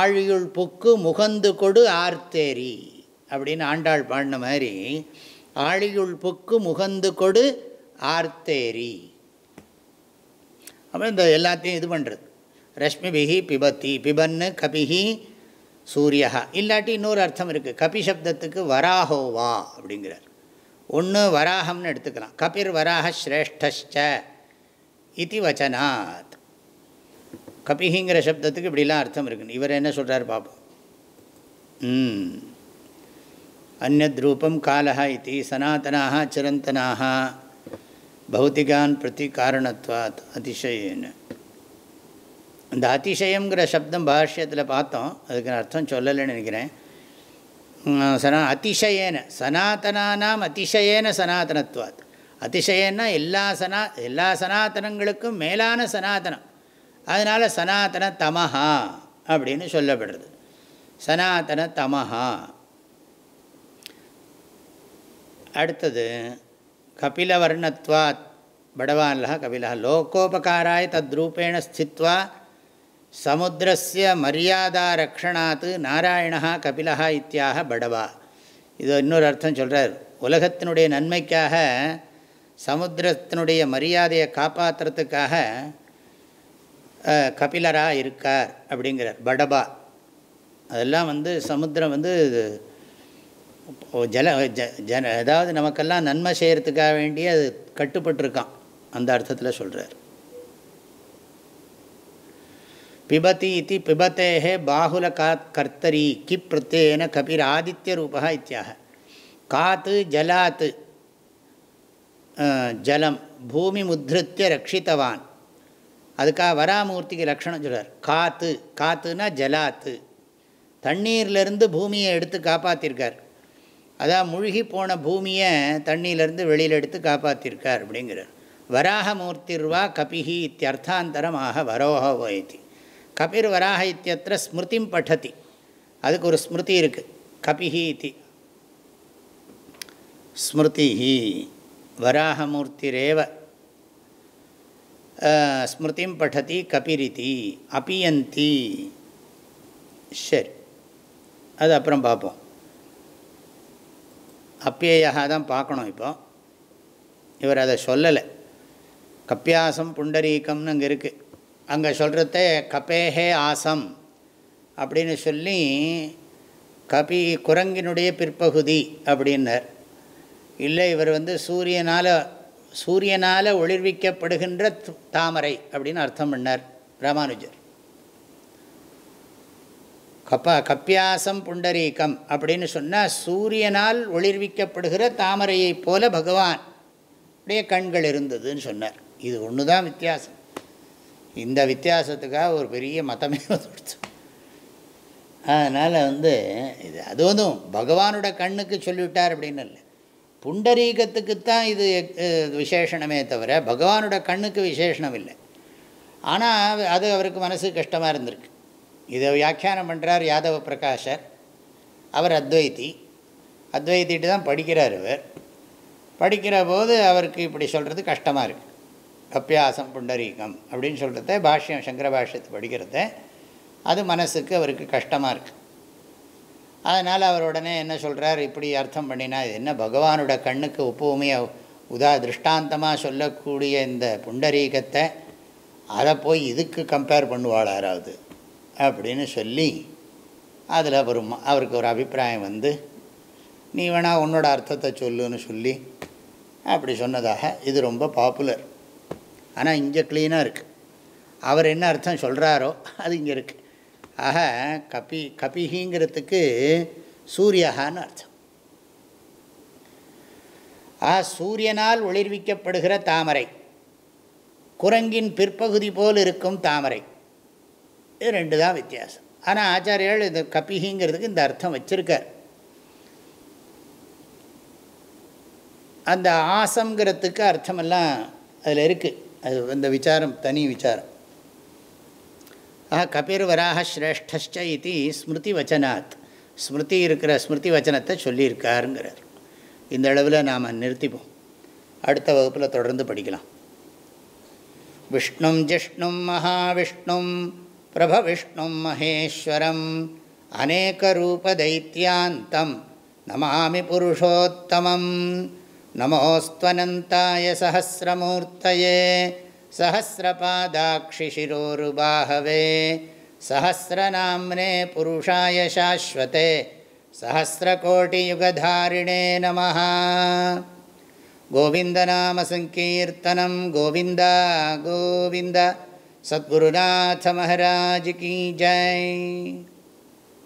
ஆழியுள் புக்கு முகந்து கொடு ஆர்த்தேரி அப்படின்னு ஆண்டாள் பாடின மாதிரி ஆழியுள் புக்கு முகந்து கொடு ஆர்த்தேரி. அப்புறம் இந்த எல்லாத்தையும் இது பண்ணுறது ரஷ்மிபிகி பிபத்தி பிபன்னு கபிகி சூரியகா இல்லாட்டி இன்னொரு அர்த்தம் இருக்குது கபி சப்தத்துக்கு வராஹோவா அப்படிங்கிறார். ஒன்று வராகம்னு எடுத்துக்கலாம். கபிர் வராக ஸ்ரேஷ்டச்ச இது வச்சனாத். கபிகிங்கிற சப்தத்துக்கு இப்படிலாம் அர்த்தம் இருக்குன்னு இவர் என்ன சொல்கிறார் பார்ப்போம் அந்நூபம் காலா இது சனாத்தனாக சிரந்தனாக பௌத்திகான் பிரதி காரணத்வாத் அதிசயன்னு. இந்த அதிசயங்கிற சப்தம் பாஷ்யத்தில் பார்த்தோம். அதுக்கு அர்த்தம் சொல்லலைன்னு நினைக்கிறேன். சனா அதிசயேன சனாத்தனானாம் அதிசயேன சனாதனத்துவாத். அதிசயன்னா எல்லா சனா எல்லா சனாத்தனங்களுக்கும் மேலான சனாத்தனம் அதனால் சனாத்தன தமஹா அப்படின்னு சொல்லப்படுறது. சனாத்தன தமஹா. அடுத்தது கபிலவர்ணத்வாத் படவான்ல கபிலா லோகோபகாராய தத்ரூபேண ஸ்தித்வா சமுத்திரஸ்ய மரியாதா ரக்ஷணாத்து நாராயணா கபிலா இத்தியாக படவா. இது இன்னொரு அர்த்தம் சொல்கிறார் உலகத்தினுடைய நன்மைக்காக சமுத்திரத்தினுடைய மரியாதையை காப்பாற்றுறதுக்காக கபிலராக இருக்கார் அப்படிங்கிறார். படபா அதெல்லாம் வந்து சமுத்திரம் வந்து ஜல ஜன அதாவது நமக்கெல்லாம் நன்மை செய்கிறதுக்காக வேண்டிய அது கட்டுப்பட்டுருக்கான். அந்த அர்த்தத்தில் சொல்கிறார் பிபதி இது பிபத்தே பாகுல காத் கர்த்தரி கி பிரத்யேன கபிர் ஆதித்ய ரூபா இத்தியாக காத்து ஜலாத்து ஜலம் பூமி முத்ருத்திய ரட்சித்தவான் அதுக்காக வராமூர்த்திக்கு லக்ஷணம் சொல்கிறார் காத்து காத்துனா ஜலாத்து தண்ணீர்லேருந்து பூமியை எடுத்து காப்பாற்றிருக்கார் அதான் முழுகி போன பூமியை தண்ணியிலேருந்து வெளியில் எடுத்து காப்பாற்றிருக்கார் அப்படிங்கிறார்। வராகமூர்த்திர்வா கபிஹி இத்தியர்த்தாந்தரமாக வரோஹ வைத்தி கபிர் வராக இத்தியத்திர ஸ்மிருதிம் பட்டதி. அதுக்கு ஒரு ஸ்மிருதி இருக்குது கபிஹி இது. ஸ்மிருதி வராகமூர்த்திரேவ. ஸ்மிருதிம் பட்டதி கபிரிதி அபியந்தி. சரி. அது அப்புறம் பார்ப்போம். அப்பியாக தான் பார்க்கணும் இப்போ. இவர் அதை சொல்லலை. கப்பியாசம் புண்டரீக்கம்னு அங்கே இருக்குது அங்கே சொல்கிறத கபேஹே ஆசம் அப்படின்னு சொல்லி கபி குரங்கினுடைய பிற்பகுதி அப்படின்னார். இல்லை இவர் வந்து சூரியனால் சூரியனால் ஒளிர்விக்கப்படுகின்ற தாமரை அப்படின்னு அர்த்தம் பண்ணார் ராமானுஜர். கப்ப கப்பியாசம் புண்டரீகம் அப்படின்னு சொன்னால் சூரியனால் ஒளிர்விக்கப்படுகிற தாமரையைப் போல பகவான் உடைய கண்கள் இருந்ததுன்னு சொன்னார். இது ஒன்று தான் வித்தியாசம். இந்த வித்தியாசத்துக்காக ஒரு பெரிய மதமே வந்துடுச்சு. அதனால் வந்து இது அது வந்தும் பகவானோட கண்ணுக்கு சொல்லிவிட்டார் அப்படின்னு இல்லை. புண்டரீகத்துக்குத்தான் இது விசேஷணமே தவிர பகவானோட கண்ணுக்கு விசேஷணம் இல்லை. ஆனால் அது அவருக்கு மனசு கஷ்டமாக இருந்திருக்கு. இதை வியாக்கியானம் பண்ணுறார் யாதவ பிரகாஷர். அவர் அத்வைத்தி அத்வைத்திட்டு தான் படிக்கிறார் இவர். படிக்கிற போது அவருக்கு இப்படி சொல்கிறது கஷ்டமாக இருக்குது கப்பியாசம் புண்டரீகம் அப்படின்னு சொல்கிறத பாஷ்யம் சங்கர பாஷ்யத்தை படிக்கிறத அது மனசுக்கு அவருக்கு கஷ்டமாக இருக்குது அதனால் அவர் உடனே என்ன சொல்கிறார் இப்படி அர்த்தம் பண்ணினா இது என்ன பகவானோட கண்ணுக்கு ஒப்புமையை உதா திருஷ்டாந்தமாக சொல்லக்கூடிய இந்த புண்டரீகத்தை அதை போய் இதுக்கு கம்பேர் பண்ணுவாள் யாராவது அப்படின்னு சொல்லி அதில் ஒரு அவருக்கு ஒரு அபிப்பிராயம் வந்து நீ வேணால் உன்னோட அர்த்தத்தை சொல்லுன்னு சொல்லி அப்படி சொன்னதாக இது ரொம்ப பாப்புலர் ஆனால் இங்கே க்ளீனாக இருக்குது அவர் என்ன அர்த்தம் சொல்கிறாரோ அது இங்கே இருக்குது ஆக கபி கபிகிங்கிறதுக்கு சூரியகான்னு அர்த்தம். ஆ சூரியனால் ஒளிர்விக்கப்படுகிற தாமரை. குரங்கின் பிற்பகுதி போல் இருக்கும் தாமரை. இது ரெண்டு தான் வித்தியாசம். ஆனால் ஆச்சாரியால் இந்த கபிகிங்கிறதுக்கு இந்த அர்த்தம் வச்சுருக்கார். அந்த ஆசங்கிறதுக்கு அர்த்தமெல்லாம் அதில் இருக்குது அது அந்த விசாரம் தனி விசாரம். ஆஹா கபிர் வராக ஸ்ரேஷ்டச்ச இது ஸ்மிருதி வச்சனாத் ஸ்மிருதி இருக்கிற ஸ்மிருதி வச்சனத்தை சொல்லியிருக்காருங்கிறார். இந்த அளவில் நாம் நிறுத்திப்போம். அடுத்த வகுப்பில் தொடர்ந்து படிக்கலாம். விஷ்ணும் ஜிஷ்ணும் மகாவிஷ்ணும் பிரபவிஷ்ணும் மகேஸ்வரம் அநேகரூபதைத்தியாந்தம் நமாமி புருஷோத்தமம். नमोऽस्त्वनन्ताय सहस्रमूर्तये सहस्रपादाक्षिशिरोरुबाहवे सहस्रनाम्ने पुरुषाय शाश्वते सहस्रकोटियुगधारिणे नमः गोविन्दनामसङ्कीर्तनं गोविन्द गोविन्द सद्गुरुनाथमहाराज की जय